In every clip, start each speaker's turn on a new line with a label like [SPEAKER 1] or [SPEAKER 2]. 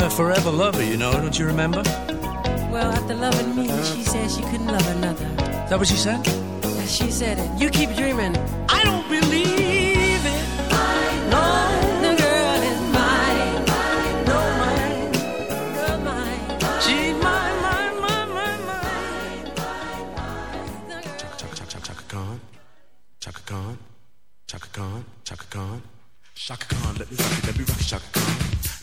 [SPEAKER 1] her forever lover, you know, don't you remember?
[SPEAKER 2] Well, after loving me, she said she couldn't love another.
[SPEAKER 1] Is that what she said?
[SPEAKER 2] Yeah, She said it. You keep dreaming.
[SPEAKER 1] I don't believe it.
[SPEAKER 2] No, the girl is mine. No, mine. Girl, mine.
[SPEAKER 1] She's mine, mine, mine, mine, mine.
[SPEAKER 2] The girl-
[SPEAKER 3] Chaka, Khan. Chaka Khan. Chaka Khan. Chaka Khan. Chaka Khan, let me rock it, let me rock it, Chaka Khan.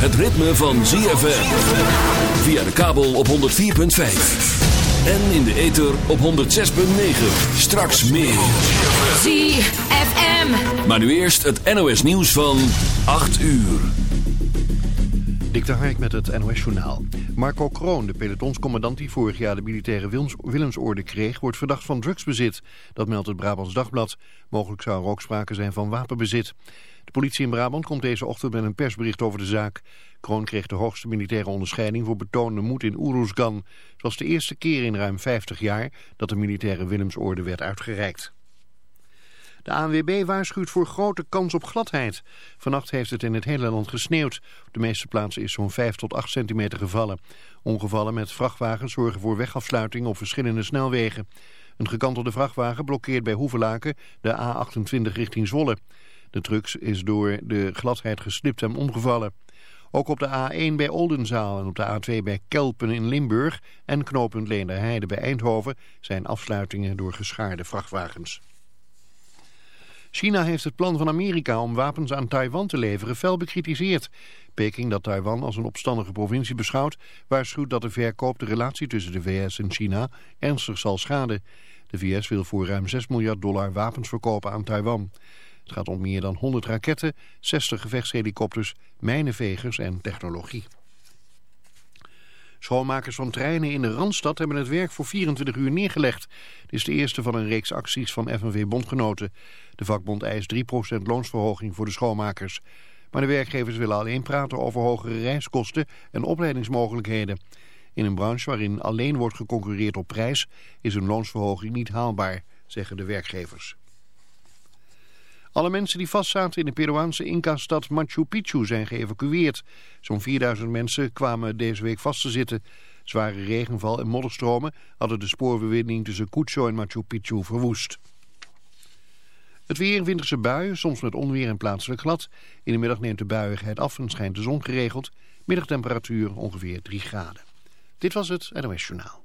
[SPEAKER 4] Het ritme van ZFM. Via de kabel op 104.5. En in de ether op 106.9. Straks meer.
[SPEAKER 5] ZFM.
[SPEAKER 4] Maar nu eerst het NOS nieuws van 8 uur.
[SPEAKER 6] Dik de Hark met het NOS Journaal. Marco Kroon, de pelotonscommandant die vorig jaar de militaire Willems- Willemsorde kreeg, wordt verdacht van drugsbezit. Dat meldt het Brabants Dagblad. Mogelijk zou er ook sprake zijn van wapenbezit. De politie in Brabant komt deze ochtend met een persbericht over de zaak. Kroon kreeg de hoogste militaire onderscheiding voor betoonde moed in Oeroesgan. Het was de eerste keer in ruim 50 jaar dat de militaire Willemsorde werd uitgereikt. De ANWB waarschuwt voor grote kans op gladheid. Vannacht heeft het in het hele land gesneeuwd. Op de meeste plaatsen is zo'n 5 tot 8 centimeter gevallen. Ongevallen met vrachtwagens zorgen voor wegafsluiting op verschillende snelwegen. Een gekantelde vrachtwagen blokkeert bij Hoevelaken de A28 richting Zwolle. De trucks is door de gladheid geslipt en omgevallen. Ook op de A1 bij Oldenzaal en op de A2 bij Kelpen in Limburg en knooppunt Leenderheide bij Eindhoven zijn afsluitingen door geschaarde vrachtwagens. China heeft het plan van Amerika om wapens aan Taiwan te leveren fel bekritiseerd. Peking, dat Taiwan als een opstandige provincie beschouwt, waarschuwt dat de verkoop de relatie tussen de VS en China ernstig zal schaden. De VS wil voor ruim 6 miljard dollar wapens verkopen aan Taiwan. Het gaat om meer dan 100 raketten, 60 gevechtshelikopters, mijnenvegers en technologie. Schoonmakers van treinen in de Randstad hebben het werk voor 24 uur neergelegd. Dit is de eerste van een reeks acties van FNV-bondgenoten. De vakbond eist 3% loonsverhoging voor de schoonmakers. Maar de werkgevers willen alleen praten over hogere reiskosten en opleidingsmogelijkheden. In een branche waarin alleen wordt geconcurreerd op prijs is een loonsverhoging niet haalbaar, zeggen de werkgevers. Alle mensen die vastzaten in de Peruaanse Inca-stad Machu Picchu zijn geëvacueerd. Zo'n 4000 mensen kwamen deze week vast te zitten. Zware regenval en modderstromen hadden de spoorverbinding tussen Cusco en Machu Picchu verwoest. Het weer, winterse buien, soms met onweer en plaatselijk glad. In de middag neemt de buiigheid af en schijnt de zon geregeld. Middagtemperatuur ongeveer 3 graden. Dit was het NOS Journaal.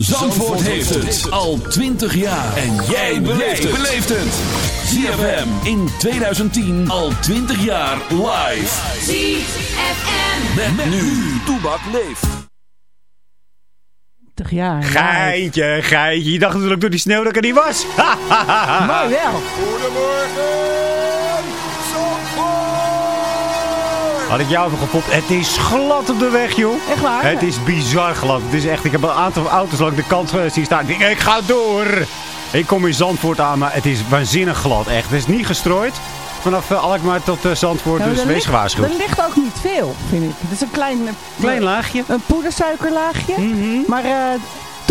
[SPEAKER 4] Zandvoort, heeft het al 20 jaar. En jij beleeft het. ZFM in 2010 al 20 jaar live.
[SPEAKER 7] ZFM.
[SPEAKER 4] Met, met nu. Toebak leeft.
[SPEAKER 2] 20 jaar.
[SPEAKER 8] Geintje, geintje. Je dacht natuurlijk door die sneeuw dat ik er niet was.
[SPEAKER 2] Mooi wel.
[SPEAKER 8] Had ik jou even gepopt. Het is glad op de weg, joh.
[SPEAKER 2] Echt waar?
[SPEAKER 8] Het is bizar glad. Het is echt, ik heb een aantal auto's langs de kant eh, zien staan. Ik denk, ik ga door. Ik kom in Zandvoort aan, maar het is waanzinnig glad. Echt. Het is niet gestrooid. Vanaf uh, Alkmaar tot uh, Zandvoort, dus wees
[SPEAKER 2] ligt-
[SPEAKER 8] gewaarschuwd.
[SPEAKER 2] Er ligt ook niet veel, vind ik. Het is een klein, eh,
[SPEAKER 8] Klein laagje.
[SPEAKER 2] een poedersuikerlaagje.
[SPEAKER 8] Mhm.
[SPEAKER 2] Maar eh,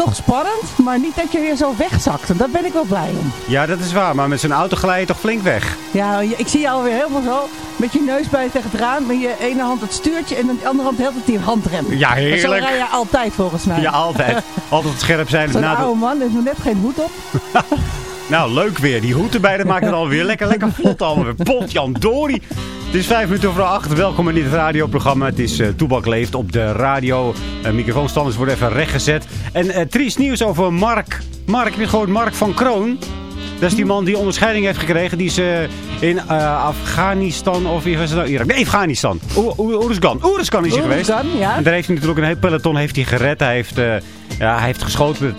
[SPEAKER 2] toch spannend. Maar niet dat je weer zo wegzakt. En daar ben ik wel blij om.
[SPEAKER 8] Ja, dat is waar. Maar met zo'n auto glij je toch flink weg.
[SPEAKER 2] Ja, ik zie je alweer helemaal zo. Met je neus bij tegen het raam. Met je ene hand het stuurtje. En met de andere hand heel het die handrem.
[SPEAKER 8] Ja,
[SPEAKER 2] Maar Zo
[SPEAKER 8] heerlijk.
[SPEAKER 2] rij je altijd volgens mij.
[SPEAKER 8] Ja, altijd. altijd scherp zijn.
[SPEAKER 2] Zo'n oude man heeft nog net geen hoed op.
[SPEAKER 8] Nou, leuk weer. Die hoed erbij, dat maakt het alweer lekker, lekker vlot allemaal weer. Potjan Dori. Het is vijf minuten over acht. Welkom in dit radioprogramma. Het is eh Toebak Leeft op de radio. Uh, microfoonstanders worden even rechtgezet. En eh triest nieuws over Mark. Mark, heb je gehoord? Mark van Kroon. Dat is die man die onderscheiding heeft gekregen. Die is eh, in eh, Afghanistan of wie was het nou? Irak? Nee, Afghanistan. Oer- Oer- Oeruzgan. Oeruzgan is hij geweest.
[SPEAKER 2] Ja.
[SPEAKER 8] En daar heeft hij natuurlijk een heel peloton heeft hij gered. Hij heeft, eh, ja, hij heeft geschoten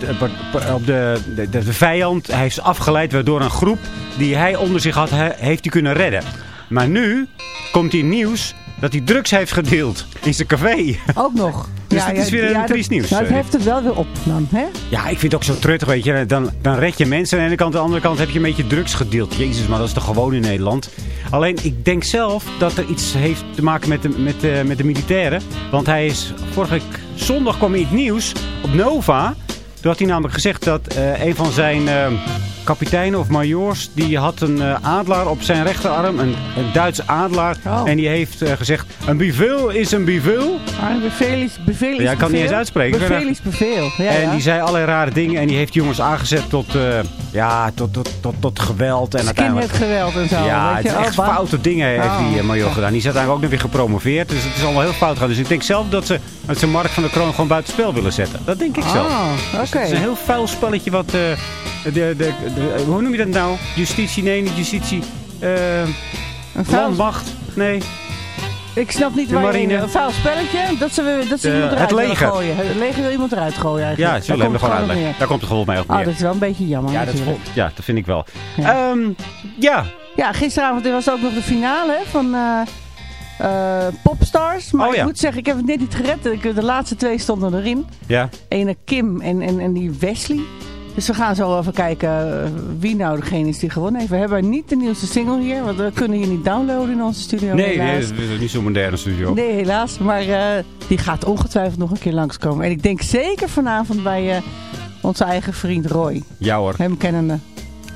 [SPEAKER 8] op de, de, de, vijand. Hij heeft afgeleid waardoor een groep die hij onder zich had, he- heeft hij kunnen redden. Maar nu komt hij nieuws dat hij drugs heeft gedeeld in zijn café.
[SPEAKER 2] Ook nog.
[SPEAKER 8] Dus dit is weer een
[SPEAKER 2] dat-
[SPEAKER 8] triest nieuws,
[SPEAKER 2] Nou, het
[SPEAKER 8] eh.
[SPEAKER 2] heft het wel weer op dan, hè?
[SPEAKER 8] Ja, ik vind het ook zo truttig, weet je. Dan, dan red je mensen aan de ene kant. Aan de andere kant heb je een beetje drugs gedeeld. Jezus, maar dat is toch gewoon in Nederland. Alleen, ik denk zelf dat er iets heeft te maken met de, met de, met de militairen. Want hij is, vorige zondag kwam in het nieuws op Nova. Toen had hij namelijk gezegd dat eh, een van zijn eh, kapiteinen of majoors... die had een eh, adelaar op zijn rechterarm. Een, een Duitse adelaar.
[SPEAKER 2] Oh.
[SPEAKER 8] En die heeft eh, gezegd, een bevel is een bevel.
[SPEAKER 2] Maar bevel is bevel is
[SPEAKER 8] Ja, ik kan het niet
[SPEAKER 2] bevel.
[SPEAKER 8] eens uitspreken.
[SPEAKER 2] Bevel is bevel. Ja,
[SPEAKER 8] en
[SPEAKER 2] ja.
[SPEAKER 8] die zei allerlei rare dingen. En die heeft die jongens aangezet tot, eh, ja, tot, tot, tot, tot geweld. En uiteindelijk...
[SPEAKER 2] geweld en zo.
[SPEAKER 8] Ja,
[SPEAKER 2] weet
[SPEAKER 8] het is echt
[SPEAKER 2] Oh, bah.
[SPEAKER 8] foute dingen heeft
[SPEAKER 2] Oh.
[SPEAKER 8] die uh, major gedaan. Die is uiteindelijk ook nog weer gepromoveerd. Dus het is allemaal heel fout gegaan. Dus ik denk zelf dat ze, dat ze Mark van der Kroon gewoon buitenspel willen zetten. Dat denk ik zelf.
[SPEAKER 2] Oh,
[SPEAKER 8] Dus
[SPEAKER 2] oké.
[SPEAKER 8] Het is een heel vuil spelletje wat... de, de, de, hoe noem je dat nou? Justitie? Nee, niet justitie. eh
[SPEAKER 2] Een vuil-
[SPEAKER 8] landmacht? Nee.
[SPEAKER 2] Ik snap niet waar je een vuil spelletje, dat ze, dat ze iemand
[SPEAKER 8] het
[SPEAKER 2] eruit willen
[SPEAKER 8] leger.
[SPEAKER 2] gooien. Het leger wil iemand eruit gooien eigenlijk.
[SPEAKER 8] Ja, we
[SPEAKER 2] komt
[SPEAKER 8] hem
[SPEAKER 2] het
[SPEAKER 8] gewoon uitleggen. Daar komt het gewoon mee op
[SPEAKER 2] Ah,
[SPEAKER 8] neer.
[SPEAKER 2] dat is wel een beetje jammer
[SPEAKER 8] ja, dat, ja, dat vind ik wel.
[SPEAKER 2] Ja.
[SPEAKER 8] Ehm, ja,
[SPEAKER 2] Ja, gisteravond was ook nog de finale van eh, eh, Popstars. Maar
[SPEAKER 8] Oh, ja.
[SPEAKER 2] ik moet zeggen, ik heb het net niet gered. De laatste twee stonden erin.
[SPEAKER 8] ja.
[SPEAKER 2] Ene Kim en, en, en die Wesley. Dus we gaan zo even kijken eh, wie nou degene is die gewonnen heeft. We hebben niet de nieuwste single hier, want we kunnen hier niet downloaden in onze studio.
[SPEAKER 8] Nee, nee,
[SPEAKER 2] helaas.
[SPEAKER 8] dat is niet zo'n moderne studio.
[SPEAKER 2] Nee, helaas. Maar eh, die gaat ongetwijfeld nog een keer langskomen. En ik denk zeker vanavond bij eh, onze eigen vriend Roy.
[SPEAKER 8] Ja hoor.
[SPEAKER 2] Hem kennende.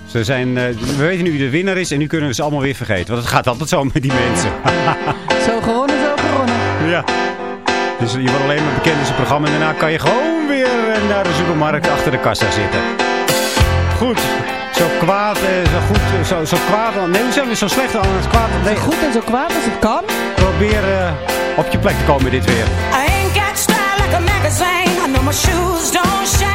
[SPEAKER 8] Ze zijn, we weten nu wie de winnaar is en nu kunnen we ze allemaal weer vergeten. Want het gaat altijd zo met die mensen.
[SPEAKER 2] Zo gewonnen, zo gewonnen.
[SPEAKER 8] ja. Dus je wordt alleen maar bekend in zijn programma en daarna kan je gewoon weer naar de supermarkt achter de kassa zitten. Goed. Zo kwaad, eh, zo goed, eh, zo, zo kwaad. Nee, hoe zijn we zo slecht aan het kwaad? Nee,
[SPEAKER 2] Zo goed en zo kwaad als het kan.
[SPEAKER 8] probeer eh, op je plek te komen dit weer.
[SPEAKER 7] I ain't got style like a magazine. I know my shoes don't shine.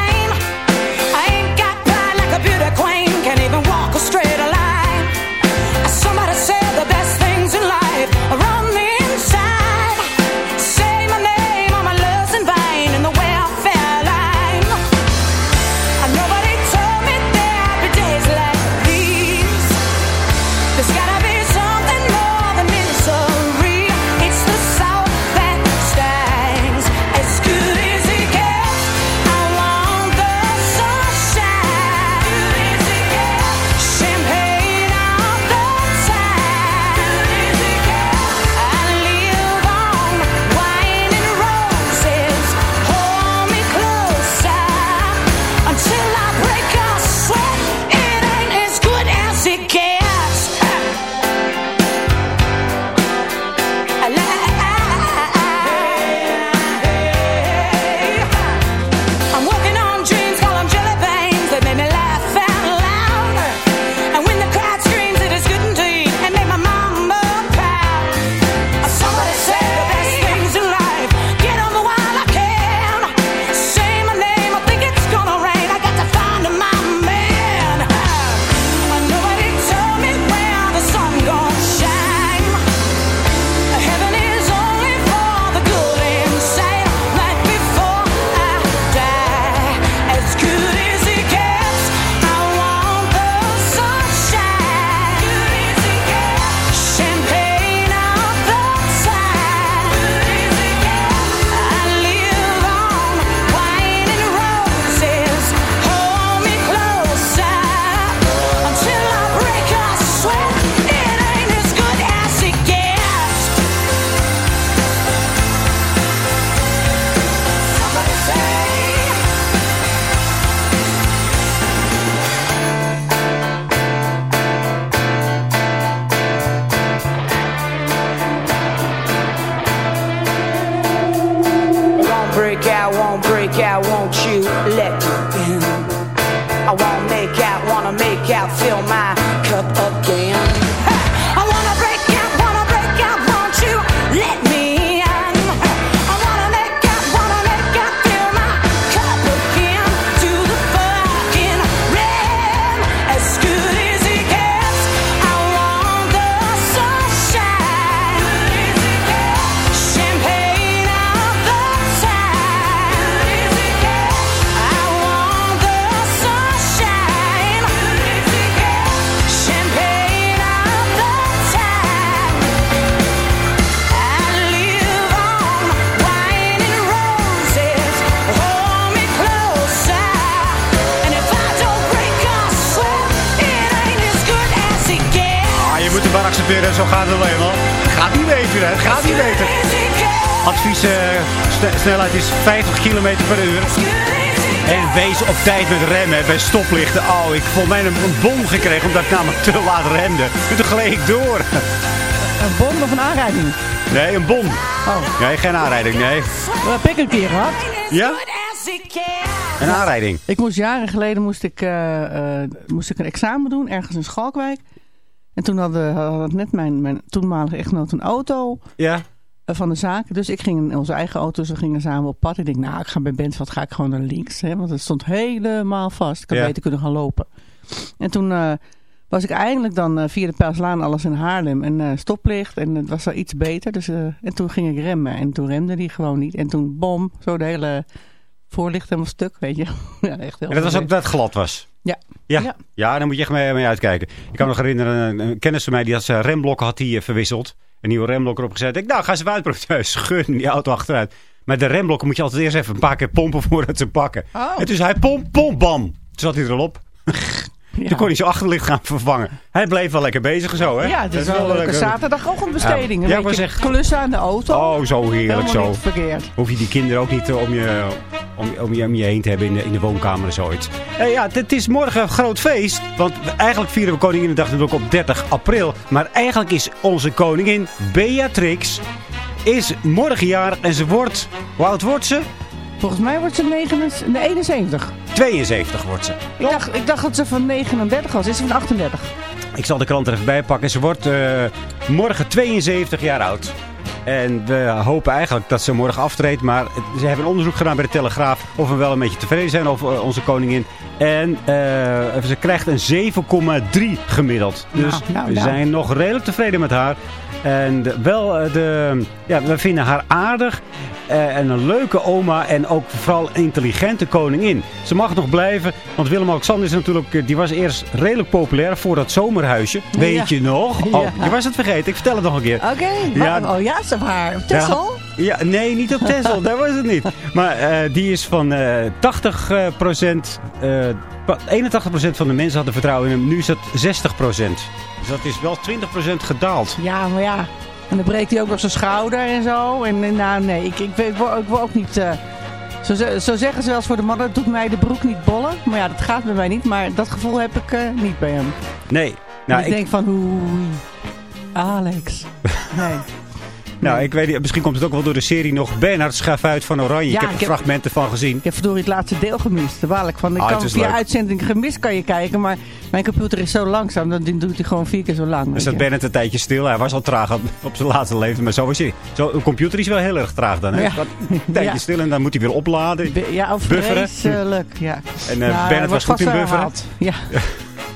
[SPEAKER 8] Gaat het. Gaat niet beter, hè? Gaat niet beter. Advies, eh, sne- snelheid is 50 km per uur. En wees op tijd met remmen bij stoplichten. Oh, ik vond mij een, een bon gekregen omdat ik namelijk te laat remde. En toen gleed ik door.
[SPEAKER 2] Een bom of een aanrijding?
[SPEAKER 8] Nee, een bon.
[SPEAKER 2] Oh,
[SPEAKER 8] Nee, geen aanrijding, nee.
[SPEAKER 2] dat heb ik een keer gehad.
[SPEAKER 8] Ja? Een aanrijding.
[SPEAKER 2] Ik moest jaren geleden moest ik, eh, eh, moest ik een examen doen, ergens in Schalkwijk. En toen hadden, had net mijn, mijn toenmalige echtgenoot een auto
[SPEAKER 8] Ja?
[SPEAKER 2] eh, van de zaak. Dus ik ging in onze eigen auto, ze gingen samen op pad. Ik denk, nou, ik ga bij Bentveld, ga ik gewoon naar links. Hè, want het stond helemaal vast. Ik had
[SPEAKER 8] Ja.
[SPEAKER 2] beter kunnen gaan lopen. En toen eh, was ik eindelijk dan eh, via de Pelslaan alles in Haarlem. En eh, stoplicht en het was al iets beter. Dus, eh, en toen ging ik remmen. En toen remde die gewoon niet. En toen, bom, zo de hele voorlicht helemaal stuk, weet je. ja, echt heel
[SPEAKER 8] En dat was ook dat het glad was.
[SPEAKER 2] Ja.
[SPEAKER 8] Ja,
[SPEAKER 2] Ja.
[SPEAKER 8] ja. daar moet je echt mee, mee uitkijken. Ik kan me nog herinneren, een, kennis van mij die had zijn remblokken had die, eh, verwisseld. Een nieuwe remblok erop gezet. Ik nou, ga ze uitproberen. Schudden die auto achteruit. Maar de remblokken moet je altijd eerst even een paar keer pompen voordat ze pakken.
[SPEAKER 2] Oh.
[SPEAKER 8] En dus hij pomp, pomp, bam. Toen zat hij erop.
[SPEAKER 2] Ja.
[SPEAKER 8] Toen kon hij zijn achterlicht gaan vervangen. Hij bleef wel lekker bezig zo, hè?
[SPEAKER 2] Ja, het is
[SPEAKER 8] Dat
[SPEAKER 2] wel een leuke zaterdagochtendbesteding.
[SPEAKER 8] Ja, ik zeggen-
[SPEAKER 2] klussen aan de auto.
[SPEAKER 8] Oh, zo heerlijk zo.
[SPEAKER 2] verkeerd.
[SPEAKER 8] Hoef je die kinderen ook niet eh, om je, om, om je, om je heen te hebben in de, in de woonkamer of zoiets. Eh, ja, het- is morgen een groot feest. Want eigenlijk vieren we Koninginnedag natuurlijk op 30 april. Maar eigenlijk is onze koningin Beatrix is morgen jarig en ze wordt... Hoe oud wordt ze?
[SPEAKER 2] Volgens mij wordt ze 79, nee, 71.
[SPEAKER 8] 72 wordt ze.
[SPEAKER 2] Ik dacht, ik dacht dat ze van 39 was. Is ze van 38?
[SPEAKER 8] Ik zal de krant er even bij pakken. Ze wordt eh, morgen 72 jaar oud. En we hopen eigenlijk dat ze morgen aftreedt. Maar ze hebben een onderzoek gedaan bij de Telegraaf. Of we wel een beetje tevreden zijn over eh, onze koningin. En eh, ze krijgt een 7,3 gemiddeld. Dus
[SPEAKER 2] Nou, nou,
[SPEAKER 8] we
[SPEAKER 2] nou.
[SPEAKER 8] zijn nog redelijk tevreden met haar. En de- wel eh, de... Ja, we vinden haar aardig. en een leuke oma. En ook vooral intelligente koningin. Ze mag nog blijven. Want Willem-Alexander is natuurlijk... Die was eerst redelijk populair voor dat zomerhuisje. Weet
[SPEAKER 2] Ja.
[SPEAKER 8] je nog? Oh,
[SPEAKER 2] Ja.
[SPEAKER 8] je was het vergeten. Ik vertel het nog een keer.
[SPEAKER 2] Oké.
[SPEAKER 8] Ja.
[SPEAKER 2] Oh ja, heeft haar. Tessel?
[SPEAKER 8] Ja, nee, niet op Texel. daar was het niet. Maar eh, die is van eh 80 eh, procent... eh, pa- 81 procent van de mensen hadden vertrouwen in hem. Nu is dat 60 procent. Dus dat is wel 20 procent gedaald.
[SPEAKER 2] Ja, maar ja. En dan breekt hij ook nog zijn schouder en zo. En nou, nee, ik, ik, weet- ik, ook niet... zo, zo zeggen ze wel eens voor de mannen, doet mij de broek niet bollen. Maar ja, dat gaat bij mij niet. Maar dat gevoel heb ik niet bij hem.
[SPEAKER 8] Nee. Nou,
[SPEAKER 2] ik,
[SPEAKER 8] ik,
[SPEAKER 2] denk van, oei, Alex. Nee.
[SPEAKER 8] Nou, ik weet niet. Misschien komt het ook wel door de serie nog. Bernhard Schafuit van Oranje.
[SPEAKER 2] Ja,
[SPEAKER 8] ik heb er fragmenten van gezien.
[SPEAKER 2] Ik heb verdorie het laatste deel gemist. Daar ik van. Ik
[SPEAKER 8] Ah,
[SPEAKER 2] kan via
[SPEAKER 8] leuk.
[SPEAKER 2] uitzending gemist kan je kijken. Maar mijn computer is zo langzaam. Dan doet hij gewoon vier keer zo lang.
[SPEAKER 8] Staat
[SPEAKER 2] je.
[SPEAKER 8] Bernhard een tijdje stil. Hij was al traag op, op zijn laatste leven. Maar zo is hij. Zo, een computer is wel heel erg traag dan. Hè?
[SPEAKER 2] Ja.
[SPEAKER 8] Een tijdje
[SPEAKER 2] Ja.
[SPEAKER 8] stil en dan moet hij weer opladen.
[SPEAKER 2] Be- Ja, of
[SPEAKER 8] Bufferen.
[SPEAKER 2] vreselijk. Ja.
[SPEAKER 8] En eh
[SPEAKER 2] Nou,
[SPEAKER 8] Bernhard
[SPEAKER 2] wordt
[SPEAKER 8] was goed in bufferen.
[SPEAKER 2] Ja.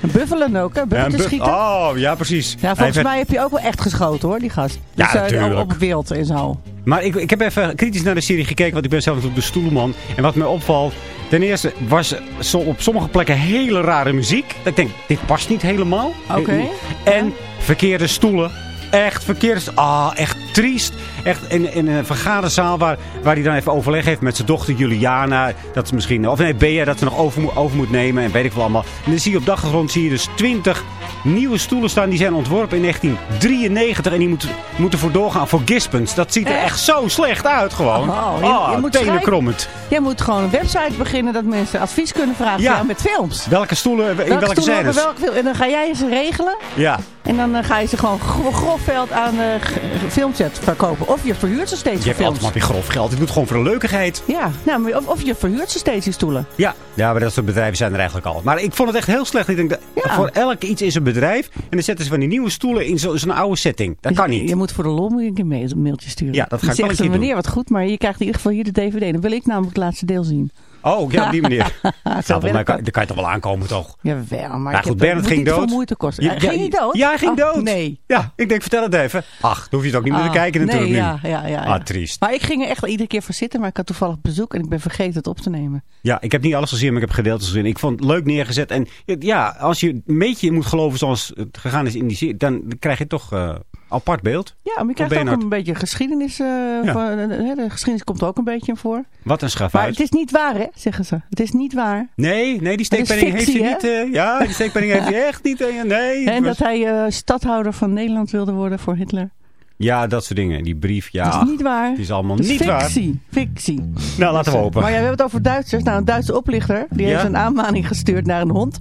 [SPEAKER 2] En buffelen ook, hè? Buffelen schieten.
[SPEAKER 8] Oh, ja, precies.
[SPEAKER 2] Ja, volgens mij heb je ook wel echt geschoten, hoor, die gast.
[SPEAKER 8] Ja,
[SPEAKER 2] Dus, eh,
[SPEAKER 8] natuurlijk.
[SPEAKER 2] Op wild en zo.
[SPEAKER 8] Maar ik, ik heb even kritisch naar de serie gekeken, want ik ben zelf natuurlijk de stoelman. En wat mij opvalt, ten eerste was zo op sommige plekken hele rare muziek. Dat ik denk, dit past niet helemaal.
[SPEAKER 2] Oké.
[SPEAKER 8] En verkeerde stoelen. Echt verkeerde Ah, echt triest. Echt in, in een vergaderzaal waar, waar hij dan even overleg heeft met zijn dochter Juliana. Dat ze misschien, of nee, Bea, dat ze nog over, moet- over moet nemen. En weet ik wel allemaal. En dan zie je op de achtergrond zie je dus 20 nieuwe stoelen staan. Die zijn ontworpen in 1993. En die moeten, moeten voor doorgaan voor Gispens. Dat ziet er
[SPEAKER 2] Echt?
[SPEAKER 8] echt zo slecht uit gewoon.
[SPEAKER 2] Oh, je-
[SPEAKER 8] Ah,
[SPEAKER 2] je moet
[SPEAKER 8] tenen
[SPEAKER 2] schrijven.
[SPEAKER 8] krommend.
[SPEAKER 2] Jij moet gewoon een website beginnen dat mensen advies kunnen vragen
[SPEAKER 8] Ja.
[SPEAKER 2] met films.
[SPEAKER 8] Welke stoelen, in welke,
[SPEAKER 2] stoelen welke film? En dan ga jij ze regelen.
[SPEAKER 8] Ja.
[SPEAKER 2] En dan eh, ga je ze gewoon gro- grof veld aan eh, g- films zetten. Set verkopen. Of je verhuurt ze steeds
[SPEAKER 9] Je
[SPEAKER 2] voor
[SPEAKER 9] hebt altijd
[SPEAKER 2] films.
[SPEAKER 9] maar weer grof geld. Ik doe het gewoon voor de leukigheid.
[SPEAKER 2] Ja, nou, maar of, of je verhuurt ze steeds die stoelen.
[SPEAKER 9] Ja, ja, maar dat soort bedrijven zijn er eigenlijk al. Maar ik vond het echt heel slecht. Ik denk, dat
[SPEAKER 2] Ja.
[SPEAKER 9] voor elk iets is een bedrijf. En dan zetten ze van die nieuwe stoelen in zo- zo'n oude setting. Dat kan
[SPEAKER 2] Dus
[SPEAKER 9] niet.
[SPEAKER 2] Je moet voor de lol je een keer mailtje sturen.
[SPEAKER 9] Ja, dat ga ik wel een
[SPEAKER 2] ze,
[SPEAKER 9] keer
[SPEAKER 2] wat goed, maar je krijgt in ieder geval hier de DVD. Dan wil ik namelijk het laatste deel zien.
[SPEAKER 9] Oh, ja, op die manier. Nou, mij kan, daar kan je toch wel aankomen, toch?
[SPEAKER 2] Jawel, maar
[SPEAKER 9] goed, Bernard ging dood.
[SPEAKER 2] moeite kosten.
[SPEAKER 9] Ja,
[SPEAKER 2] ging hij dood?
[SPEAKER 9] Ja, hij ging dood.
[SPEAKER 2] Nee.
[SPEAKER 9] Ja, ik denk, vertel het even. Ach, dan hoef je het ook niet meer te
[SPEAKER 2] Ah,
[SPEAKER 9] kijken natuurlijk
[SPEAKER 2] nee. Ja, ja, ja, ja.
[SPEAKER 9] Ah, triest.
[SPEAKER 2] Maar ik ging er echt iedere keer voor zitten, maar ik had toevallig bezoek en ik ben vergeten het op te nemen.
[SPEAKER 9] Ja, ik heb niet alles gezien, maar ik heb gedeeltes gezien. Ik vond het leuk neergezet. En ja, als je een beetje moet geloven zoals het gegaan is in die dan krijg je toch eh apart beeld.
[SPEAKER 2] Ja, maar je krijgt
[SPEAKER 9] Van
[SPEAKER 2] ook
[SPEAKER 9] Bernhard.
[SPEAKER 2] een beetje geschiedenis. eh, van, eh, de geschiedenis komt er ook een beetje voor.
[SPEAKER 9] Wat een
[SPEAKER 2] Maar
[SPEAKER 9] schavuit.
[SPEAKER 2] het is niet waar, hè, zeggen ze. Het is niet waar.
[SPEAKER 9] Nee, nee, die
[SPEAKER 2] Het
[SPEAKER 9] steekpenning heeft
[SPEAKER 2] fictie,
[SPEAKER 9] hij niet. eh, ja, die steekpenning heeft hij echt niet. eh, nee.
[SPEAKER 2] en
[SPEAKER 9] het
[SPEAKER 2] dat hij eh, stadhouder van Nederland wilde worden voor Hitler.
[SPEAKER 9] Ja, dat soort dingen. Die brief, ja.
[SPEAKER 2] dat is niet waar.
[SPEAKER 9] Het is allemaal
[SPEAKER 2] Het
[SPEAKER 9] niet waar.
[SPEAKER 2] fictie. Fictie.
[SPEAKER 9] Nou, laten we hopen.
[SPEAKER 2] Maar ja, we hebben het over Duitsers. Nou, een Duitse oplichter die
[SPEAKER 9] Ja?
[SPEAKER 2] heeft een aanmaning gestuurd naar een hond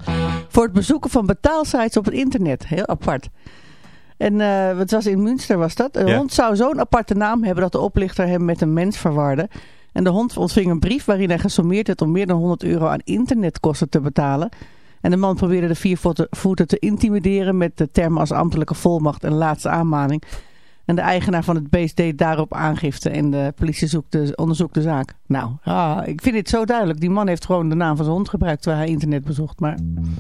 [SPEAKER 2] voor het bezoeken van betaalsites op het internet. Heel apart. En eh het was in Münster was dat. Een
[SPEAKER 9] Ja.
[SPEAKER 2] hond zou zo'n aparte naam hebben dat de oplichter hem met een mens verwarde. En de hond ontving een brief waarin hij gesommeerd werd om meer dan 100 euro aan internetkosten te betalen. En de man probeerde de vier voeten- voeten te intimideren met de termen als ambtelijke volmacht en laatste aanmaning. En de eigenaar van het beest deed daarop aangifte en de politie zoekt de, onderzoekt de zaak. Nou, ah, ik vind dit zo duidelijk. Die man heeft gewoon de naam van zijn hond gebruikt terwijl hij internet bezocht. Maar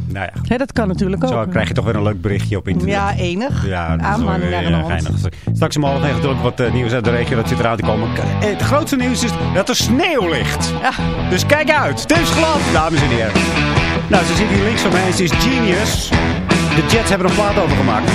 [SPEAKER 9] Nou ja,
[SPEAKER 2] hè, dat kan natuurlijk ook.
[SPEAKER 9] zo krijg je toch weer een leuk berichtje op internet.
[SPEAKER 2] Ja, enig.
[SPEAKER 9] Ja, weer,
[SPEAKER 2] naar
[SPEAKER 9] eh,
[SPEAKER 2] een hond.
[SPEAKER 9] geinig. Straks om half negen natuurlijk wat eh, nieuws uit de regio. Dat zit eraan te komen. Eh, Het grootste nieuws is dat er sneeuw ligt.
[SPEAKER 2] Ja.
[SPEAKER 9] Dus kijk uit. Het is glad, dames en heren. Nou, ze zit hier links van mij. Ze is genius. De Jets hebben er een plaat over gemaakt.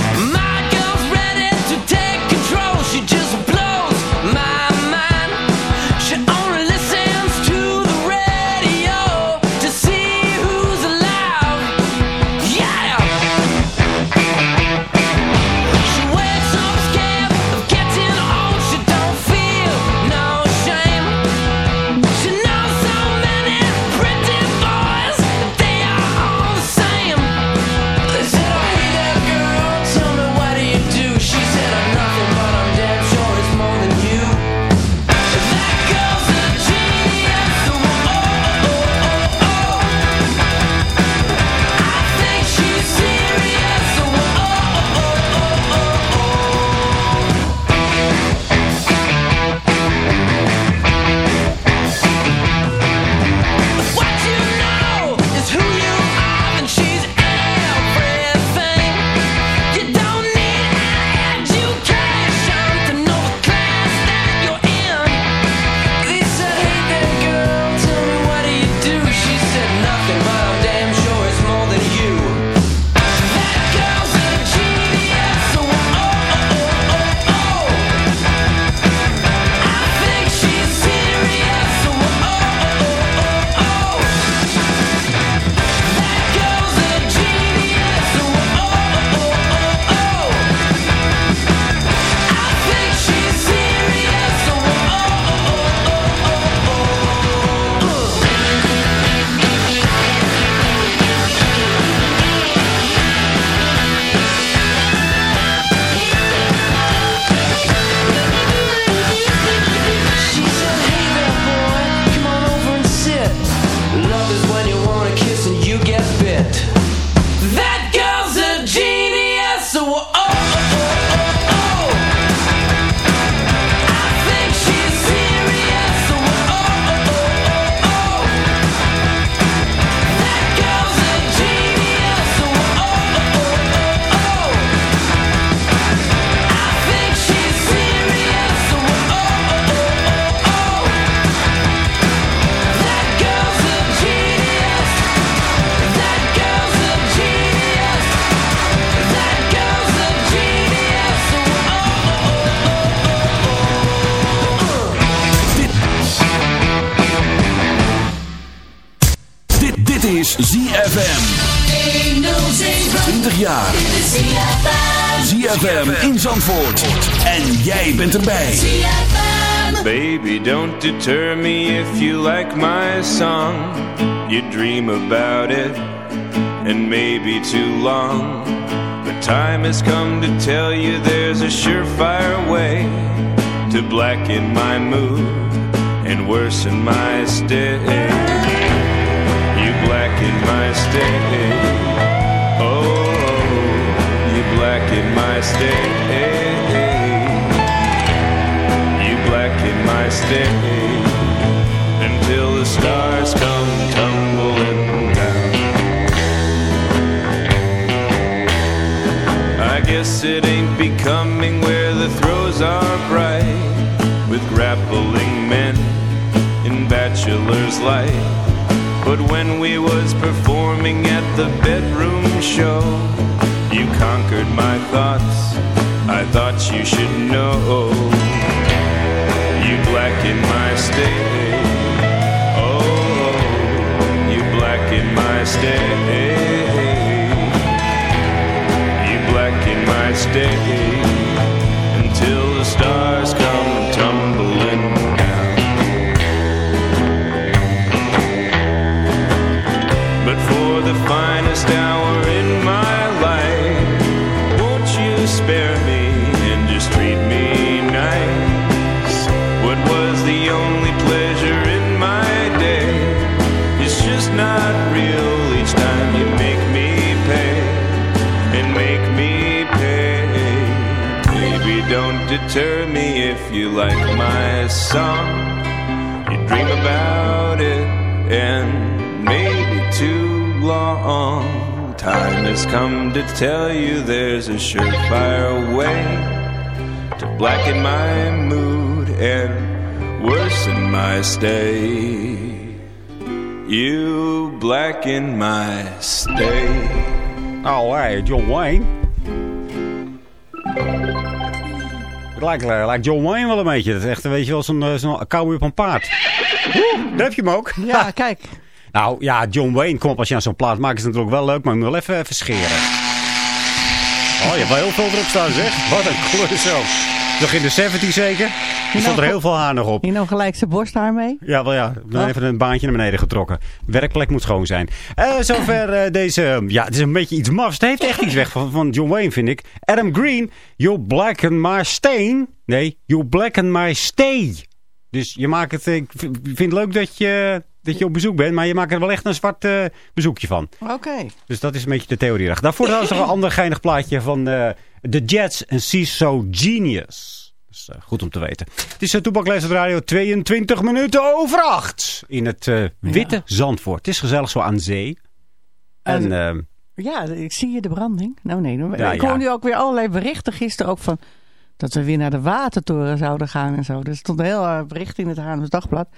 [SPEAKER 4] Bent erbij.
[SPEAKER 10] Baby, don't deter me if you like my song. You dream about it, and maybe too long. But Time has come to tell you there's a surefire way to blacken my mood and worsen my state. You blacken my state. Oh, you blacken my state. My until the stars come tumbling down. I guess it ain't becoming where the throws are bright with grappling men in bachelor's life. But when we was performing at the bedroom show, you conquered my thoughts. I thought you should know. Blacken my state. Oh, you blacken my state. You blacken my state until the stars come you like my song. You dream about it and maybe too long. Time has come to tell you there's a surefire way to blacken my mood and worsen my stay. You blacken my stay.
[SPEAKER 8] Oh, hey, John Wayne. Lijkt, eh, lijkt John Wayne wel een beetje. Dat is echt, weet je wel, zo'n eh, zo'n cowboy op een paard. Oeh, daar heb je hem ook.
[SPEAKER 2] Ja, kijk.
[SPEAKER 8] Nou ja, John Wayne, kom op, als je aan zo'n plaat maakt is het natuurlijk wel leuk, maar je moet wel even, even scheren. Oh, je hebt wel heel veel erop staan, zeg. Wat een klus. Nog in de 70 zeker? Er stond er heel veel haar nog op.
[SPEAKER 2] Hier nou gelijk zijn borsthaar mee.
[SPEAKER 8] Ja, wel ja. Dan
[SPEAKER 2] Oh.
[SPEAKER 8] even een baantje naar beneden getrokken. Werkplek moet schoon zijn. Eh, zover eh, deze... Ja, het is een beetje iets mafs. Het heeft echt iets weg van, van John Wayne, vind ik. Adam Green, You blacken my stain. Nee, You blacken my stay. Dus je maakt het... Ik v- vind het leuk dat je, dat je op bezoek bent. Maar je maakt er wel echt een zwart eh, bezoekje van.
[SPEAKER 2] Oké.
[SPEAKER 8] Dus dat is een beetje de theorie erachter. Daarvoor trouwens nog een ander geinig plaatje van eh The Jets en She's So Genius. Dus eh, goed om te weten. Het is Toepaklees op Radio 22 minuten over 8. In het witte Zandvoort. Het is gezellig zo aan zee. En ehm,
[SPEAKER 2] Ja, ik zie je de branding. Nou nee,
[SPEAKER 8] Ja,
[SPEAKER 2] ik
[SPEAKER 8] ja.
[SPEAKER 2] hoor nu ook weer allerlei berichten gisteren ook van... dat we weer naar de Watertoren zouden gaan en zo. Dus er stond een heel bericht in het Haarlems Dagblad.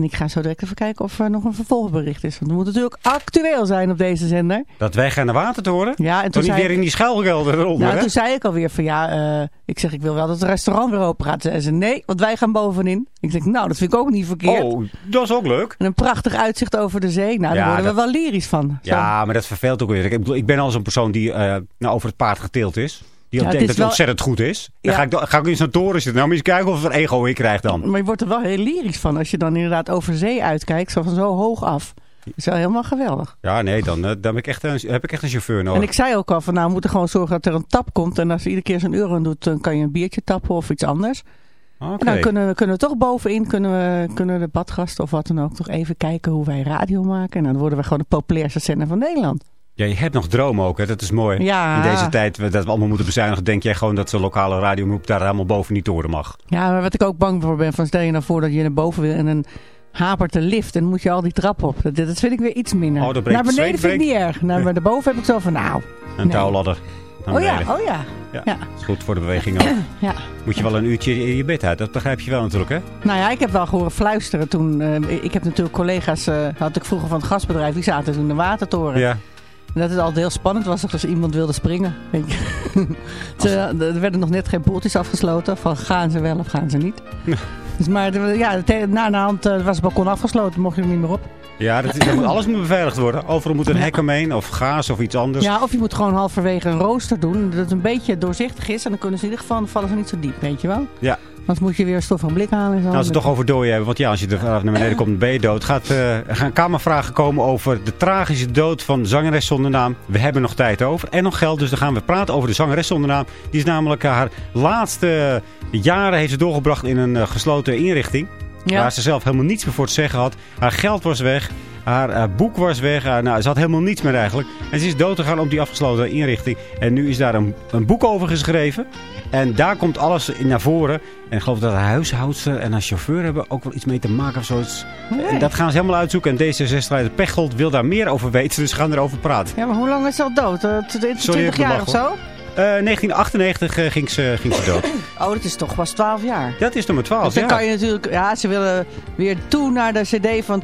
[SPEAKER 2] En ik ga zo direct even kijken of er nog een vervolgbericht is. Want het moet natuurlijk actueel zijn op deze zender.
[SPEAKER 8] dat wij gaan naar water te horen.
[SPEAKER 2] Ja, en
[SPEAKER 8] Toen
[SPEAKER 2] toen
[SPEAKER 8] niet
[SPEAKER 2] zei
[SPEAKER 8] weer
[SPEAKER 2] ik-
[SPEAKER 8] in die schuilgelden eronder.
[SPEAKER 2] Nou,
[SPEAKER 8] hè?
[SPEAKER 2] toen zei ik alweer van ja, eh, ik zeg ik wil wel dat het restaurant weer open gaat. Zei ze nee, want wij gaan bovenin. Ik zeg nou, dat vind ik ook niet verkeerd.
[SPEAKER 8] Oh, dat is ook leuk.
[SPEAKER 2] En een prachtig uitzicht over de zee. Nou, daar
[SPEAKER 8] Ja,
[SPEAKER 2] worden
[SPEAKER 8] dat-
[SPEAKER 2] we wel lyrisch van. Zo.
[SPEAKER 8] Ja, maar dat verveelt ook weer. Ik, bedoel, ik ben al zo'n persoon die eh, nou, over het paard geteeld is. Die
[SPEAKER 2] Ja,
[SPEAKER 8] denkt dat het
[SPEAKER 2] wel-
[SPEAKER 8] ontzettend goed is. Dan
[SPEAKER 2] Ja.
[SPEAKER 8] ga, ik, ga ik in zo'n toren zitten. Nou, maar eens kijken of er ego ik krijg dan.
[SPEAKER 2] Maar je wordt er wel heel lyrisch van als je dan inderdaad over zee uitkijkt. Zo van zo hoog af. Dat is wel helemaal geweldig.
[SPEAKER 8] Ja, nee, dan, eh, dan heb, ik echt een, heb ik echt een chauffeur nodig.
[SPEAKER 2] En ik zei ook al van nou, we moeten gewoon zorgen dat er een tap komt. En als je iedere keer zo'n euro doet, dan kan je een biertje tappen of iets anders.
[SPEAKER 8] Oké.
[SPEAKER 2] En dan kunnen we, kunnen we toch bovenin, kunnen, we, kunnen de badgasten of wat dan ook, toch even kijken hoe wij radio maken. En dan worden we gewoon de populairste zender van Nederland.
[SPEAKER 8] Ja, je hebt nog dromen ook, hè? dat is mooi.
[SPEAKER 2] Ja.
[SPEAKER 8] In deze tijd dat we allemaal moeten bezuinigen, denk jij gewoon dat de lokale radiomoep daar helemaal boven die toren mag.
[SPEAKER 2] Ja, maar wat ik ook bang voor ben, van stel je nou voor dat je naar boven wil en dan hapert de lift en moet je al die trap op. Dat, dat vind ik weer iets minder.
[SPEAKER 8] Oh,
[SPEAKER 2] naar
[SPEAKER 8] de
[SPEAKER 2] beneden vind ik niet erg. Naar maar daarboven heb ik zo van nou.
[SPEAKER 8] Een
[SPEAKER 2] Nee.
[SPEAKER 8] touwladder. naar
[SPEAKER 2] Oh ja, oh ja.
[SPEAKER 8] Ja,
[SPEAKER 2] ja.
[SPEAKER 8] is goed voor de beweging ook.
[SPEAKER 2] Ja.
[SPEAKER 8] Moet je wel een uurtje in je bed uit, dat begrijp je wel natuurlijk, hè?
[SPEAKER 2] Nou ja, ik heb wel horen fluisteren toen. eh, ik heb natuurlijk collega's, eh, had ik vroeger van het gasbedrijf, die zaten toen in de watertoren.
[SPEAKER 8] Ja.
[SPEAKER 2] En dat het altijd heel spannend was als iemand wilde springen. Ze- er werden nog net geen boeltjes afgesloten van gaan ze wel of gaan ze niet. Dus maar ja, na de hand eh, was het balkon afgesloten, mocht je er niet meer op.
[SPEAKER 8] Ja, dat is, dat moet, alles moet beveiligd worden. Overal moet een hek omheen, of gaas of iets anders.
[SPEAKER 2] Ja, of je moet gewoon halverwege een rooster doen. Dat het een beetje doorzichtig is. En dan kunnen ze in ieder geval, vallen ze niet zo diep, weet je wel.
[SPEAKER 8] Ja.
[SPEAKER 2] Anders moet je weer een stoffig blik halen en zo.
[SPEAKER 8] Nou, als we het toch over dooien hebben. Want ja, als je er naar beneden komt, ben je dood. Gaat, eh, er gaan kamervragen komen over de tragische dood van zangeres zonder naam. We hebben nog tijd over. En nog geld. Dus dan gaan we praten over de zangeres zonder naam. Die is namelijk eh, haar laatste jaren heeft ze doorgebracht in een eh, gesloten inrichting.
[SPEAKER 2] Ja.
[SPEAKER 8] Waar ze zelf helemaal niets meer voor te zeggen had. Haar geld was weg. Haar boek was weg. Nou, ze had helemaal niets meer eigenlijk. En ze is dood gegaan op die afgesloten inrichting. En nu is daar een, een boek over geschreven. En daar komt alles in naar voren. En ik geloof dat haar huishoudster en haar chauffeur hebben ook wel iets mee te maken of zoiets. En dat gaan ze helemaal uitzoeken. En D66-leider Pechtold wil daar meer over weten. Dus ze gaan erover praten.
[SPEAKER 2] Ja, maar hoe lang is ze al dood? Eh, tw- 20
[SPEAKER 8] ik
[SPEAKER 2] jaar of zo?
[SPEAKER 8] Eh, 1998 eh, ging, ze, ging ze dood.
[SPEAKER 2] Oh, dat is toch pas 12 jaar.
[SPEAKER 8] Dat is nummer 12,
[SPEAKER 2] Dus dan
[SPEAKER 8] ja.
[SPEAKER 2] kan je natuurlijk... Ja, ze willen weer toe naar de cd van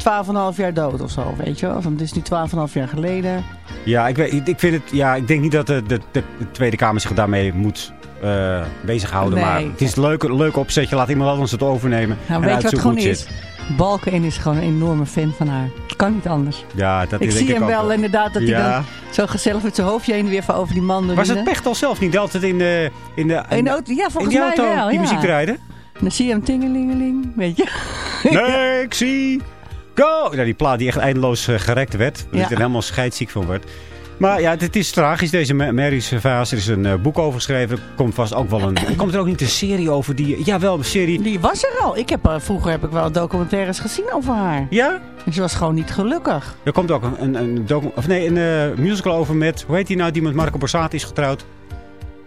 [SPEAKER 2] 12,5 jaar dood of zo, weet je wel. Want het is nu 12,5 jaar geleden.
[SPEAKER 8] Ja, ik, weet, ik, vind het, ja, ik denk niet dat de, de, de, de Tweede Kamer zich daarmee moet eh, bezighouden.
[SPEAKER 2] Nee.
[SPEAKER 8] Maar het is een leuk, opzetje. Laat iemand anders het overnemen.
[SPEAKER 2] Nou,
[SPEAKER 8] en
[SPEAKER 2] weet je wat het gewoon is?
[SPEAKER 8] zit.
[SPEAKER 2] Balken is gewoon een enorme fan van haar. Kan niet anders.
[SPEAKER 8] Ja, dat
[SPEAKER 2] Ik zie hem
[SPEAKER 8] ook
[SPEAKER 2] wel inderdaad dat
[SPEAKER 8] Ja.
[SPEAKER 2] hij dan zo gezellig met zijn hoofdje heen en weer van over die man
[SPEAKER 8] Was het Pechtel zelf niet altijd in de, in de,
[SPEAKER 2] In de auto? Ja,
[SPEAKER 8] in
[SPEAKER 2] volgens
[SPEAKER 8] die
[SPEAKER 2] mij
[SPEAKER 8] auto
[SPEAKER 2] wel,
[SPEAKER 8] die
[SPEAKER 2] ja.
[SPEAKER 8] muziek rijden?
[SPEAKER 2] En dan zie je hem tingelingeling, weet je.
[SPEAKER 8] Lexi, go! Ja, die plaat die echt eindeloos eh, gerekt werd. Dat
[SPEAKER 2] Ja.
[SPEAKER 8] ik er helemaal scheidziek van werd. Maar ja, het is tragisch, deze Ma- Mary's Vaas. Er is een eh, boek over geschreven. Er komt vast ook wel een... Komt er ook niet een serie over die... Ja, wel een serie.
[SPEAKER 2] Die was er al. Ik heb, eh, vroeger heb ik wel documentaires gezien over haar.
[SPEAKER 8] Ja?
[SPEAKER 2] En ze was gewoon niet gelukkig.
[SPEAKER 8] Er komt ook een, een, een, of nee, een eh, musical over met... Hoe heet die nou? Die met Marco Borsato is getrouwd.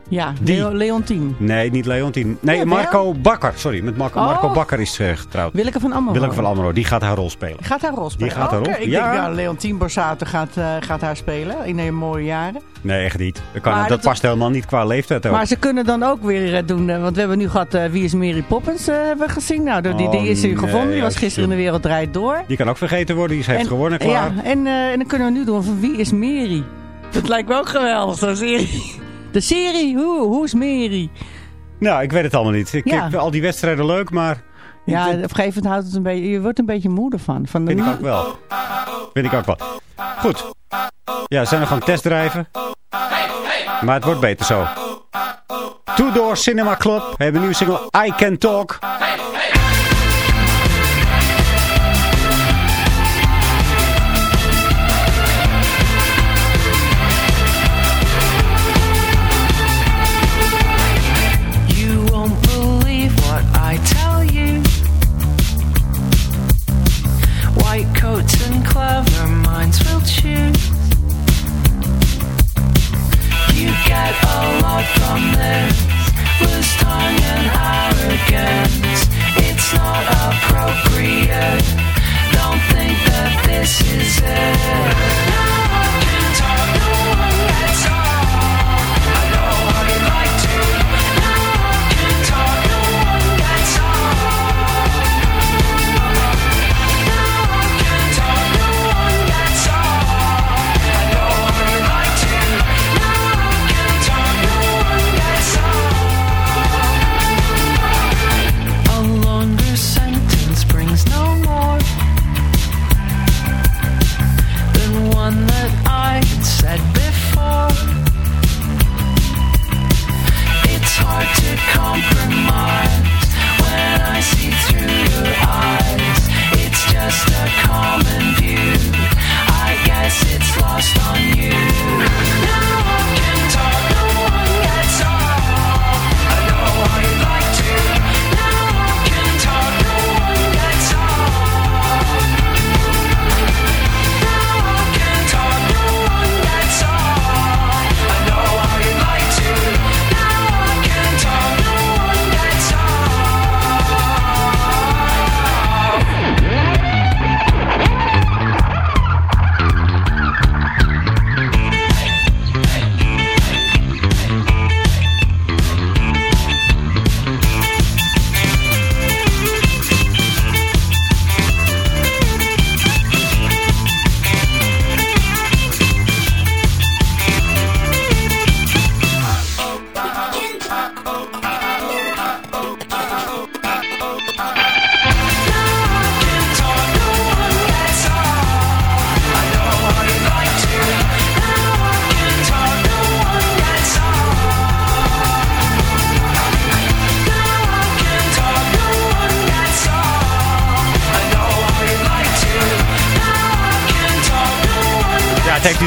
[SPEAKER 2] Ja,
[SPEAKER 8] Die.
[SPEAKER 2] Leo, Leontien.
[SPEAKER 8] Nee, niet Leontien. Nee,
[SPEAKER 2] Ja,
[SPEAKER 8] Marco Bakker. Sorry, met Marco,
[SPEAKER 2] Oh.
[SPEAKER 8] Marco Bakker is eh, getrouwd.
[SPEAKER 2] Willeke van Amaro.
[SPEAKER 8] Willeke van Almelo, die gaat haar rol spelen.
[SPEAKER 2] Gaat haar rol spelen?
[SPEAKER 8] Die gaat haar
[SPEAKER 2] Oh,
[SPEAKER 8] rol-.
[SPEAKER 2] Ik
[SPEAKER 8] ja.
[SPEAKER 2] denk, ja, Leontien Borsato gaat, eh, gaat haar spelen in een mooie jaren.
[SPEAKER 8] Nee, echt niet. Dat, kan, dat,
[SPEAKER 2] dat-
[SPEAKER 8] past helemaal niet qua leeftijd ook.
[SPEAKER 2] Maar ze kunnen dan ook weer eh, doen, want we hebben nu gehad eh, Wie is Mary Poppins hebben we gezien. Nou, die, die
[SPEAKER 8] Oh,
[SPEAKER 2] is nu
[SPEAKER 8] nee,
[SPEAKER 2] gevonden. Die was gisteren in de wereld draait door.
[SPEAKER 8] Die kan ook vergeten worden. Die heeft gewonnen, klaar.
[SPEAKER 2] Ja, en, en dan kunnen we nu doen van Wie is Mary? Dat lijkt me ook geweldig, zo'n serie. De serie, hoe, hoe is Mary?
[SPEAKER 8] Nou, ik weet het allemaal niet. Ik
[SPEAKER 2] Ja.
[SPEAKER 8] vind al die wedstrijden leuk, maar...
[SPEAKER 2] Ja, op een gegeven moment houdt het een beetje, je wordt een beetje moe van. van de
[SPEAKER 8] Vind ik ook wel. Vind ik ook wel. Goed. Ja, zijn we gaan testdrijven. Maar het wordt beter zo. Two Door Cinema Club. We hebben een nieuwe single I Can Talk.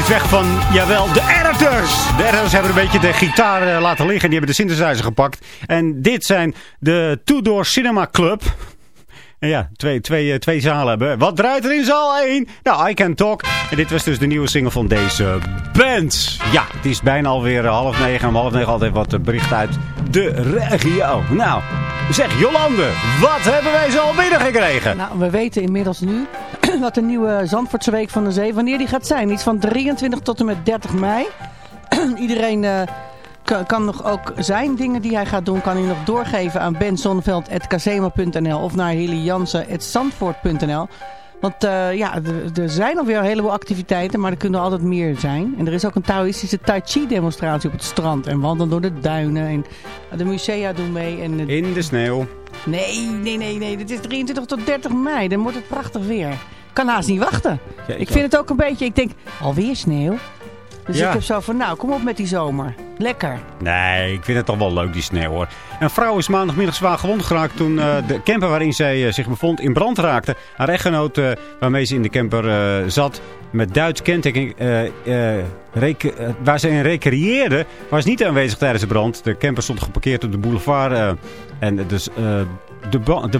[SPEAKER 8] Weg van, jawel, de editors. De editors hebben een beetje de gitaar eh, laten liggen. Die hebben de synthesizer gepakt. En dit zijn de Two Door Cinema Club. En ja, twee, twee, eh, twee zalen hebben. Wat draait er in zaal 1? Nou, I Can Talk. En dit was dus de nieuwe single van deze band. Ja, het is bijna alweer eh, half negen. En om half negen altijd wat bericht uit de regio. Nou, zeg Jolande, wat hebben wij zo binnengekregen?
[SPEAKER 2] Nou, we weten inmiddels nu wat de nieuwe Zandvoortse Week van de Zee, wanneer die gaat zijn. Iets van 23 tot en met 30 mei. Iedereen eh, kan, kan nog ook zijn dingen die hij gaat doen, kan hij nog doorgeven aan benzonneveld.casema.nl of naar helijansen.zandvoort.nl. Want eh, ja, er- er zijn alweer een heleboel activiteiten, maar er kunnen altijd meer zijn. En er is ook een Taoïstische Tai Chi demonstratie op het strand. En wandelen door de duinen. En de musea doen mee. En het
[SPEAKER 8] In de sneeuw.
[SPEAKER 2] Nee, nee, nee, nee. Dit is 23 tot 30 mei. Dan wordt het prachtig weer. Ik kan haast niet wachten.
[SPEAKER 8] Ja,
[SPEAKER 2] ik
[SPEAKER 8] ik
[SPEAKER 2] vind het ook een beetje... Ik denk, alweer sneeuw? Dus
[SPEAKER 8] Ja.
[SPEAKER 2] ik heb zo van, nou, kom op met die zomer. Lekker.
[SPEAKER 8] Nee, ik vind het toch wel leuk, die sneeuw hoor. Een vrouw is maandagmiddag zwaar gewond geraakt toen eh, de camper waarin zij eh, zich bevond in brand raakte. Haar echtgenoot eh, waarmee ze in de camper zat met Duits kenteken, waar ze in recreëerde, was niet aanwezig tijdens de brand. De camper stond geparkeerd op de boulevard en dus... eh, de, de,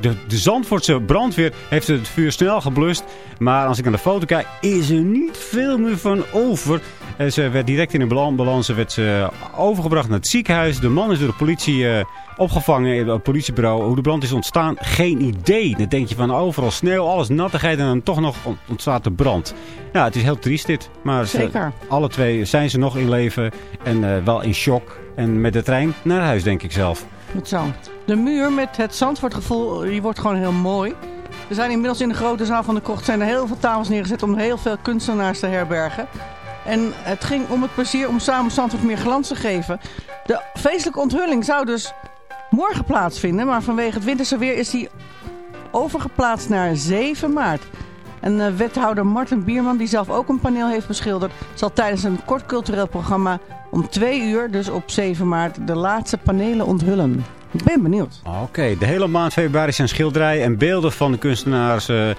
[SPEAKER 8] de, de Zandvoortse brandweer heeft het vuur snel geblust. Maar als ik naar de foto kijk, is er niet veel meer van over. En ze werd direct in een ambulance werd ze overgebracht naar het ziekenhuis. De man is door de politie eh, opgevangen in het politiebureau. Hoe de brand is ontstaan, geen idee. Dan denk je van overal sneeuw, alles nattigheid en dan toch nog ont- ontstaat de brand. Ja, het is heel triest dit. Maar ze-
[SPEAKER 2] Zeker.
[SPEAKER 8] alle twee zijn ze nog in leven en eh, wel in shock. En met de trein naar huis, denk ik zelf.
[SPEAKER 2] Goed. De muur met het Zandvoortgevoel, die wordt gewoon heel mooi. Er zijn inmiddels in de grote zaal van de krocht zijn er heel veel tafels neergezet om heel veel kunstenaars te herbergen. En het ging om het plezier om samen Zandvoort meer glans te geven. De feestelijke onthulling zou dus morgen plaatsvinden, maar vanwege het winterse weer is die overgeplaatst naar 7 maart. En eh, wethouder Martin Bierman, die zelf ook een paneel heeft beschilderd, zal tijdens een kort cultureel programma om 2 uur, dus op 7 maart, de laatste panelen onthullen. Ik ben benieuwd.
[SPEAKER 8] Oké, de hele maand februari zijn schilderijen en beelden van de kunstenaars eh, eh,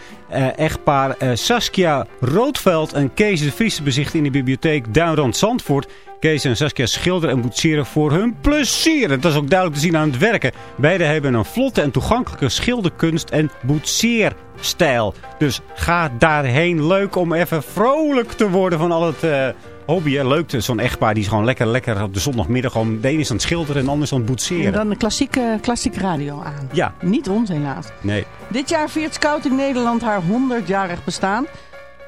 [SPEAKER 8] echtpaar Saskia Roodveld en Kees de Vries te bezichtigen in de bibliotheek Duinrand Zandvoort. Kees en Saskia schilderen en boetseren voor hun plezier. Dat is ook duidelijk te zien aan het werken. Beiden hebben een vlotte en toegankelijke schilderkunst en boetseerstijl. Dus ga daarheen. Leuk om even vrolijk te worden van al het eh, hobby. hè. Leuk, zo'n echtpaar die is gewoon lekker, lekker op de zondagmiddag. Gewoon, de ene is aan het schilderen en de ander is aan het
[SPEAKER 2] En
[SPEAKER 8] boetseren.
[SPEAKER 2] dan de klassieke, klassieke radio aan.
[SPEAKER 8] Ja,
[SPEAKER 2] Niet ons helaas.
[SPEAKER 8] nee.
[SPEAKER 2] Dit jaar viert Scouting Nederland haar 100-jarig bestaan.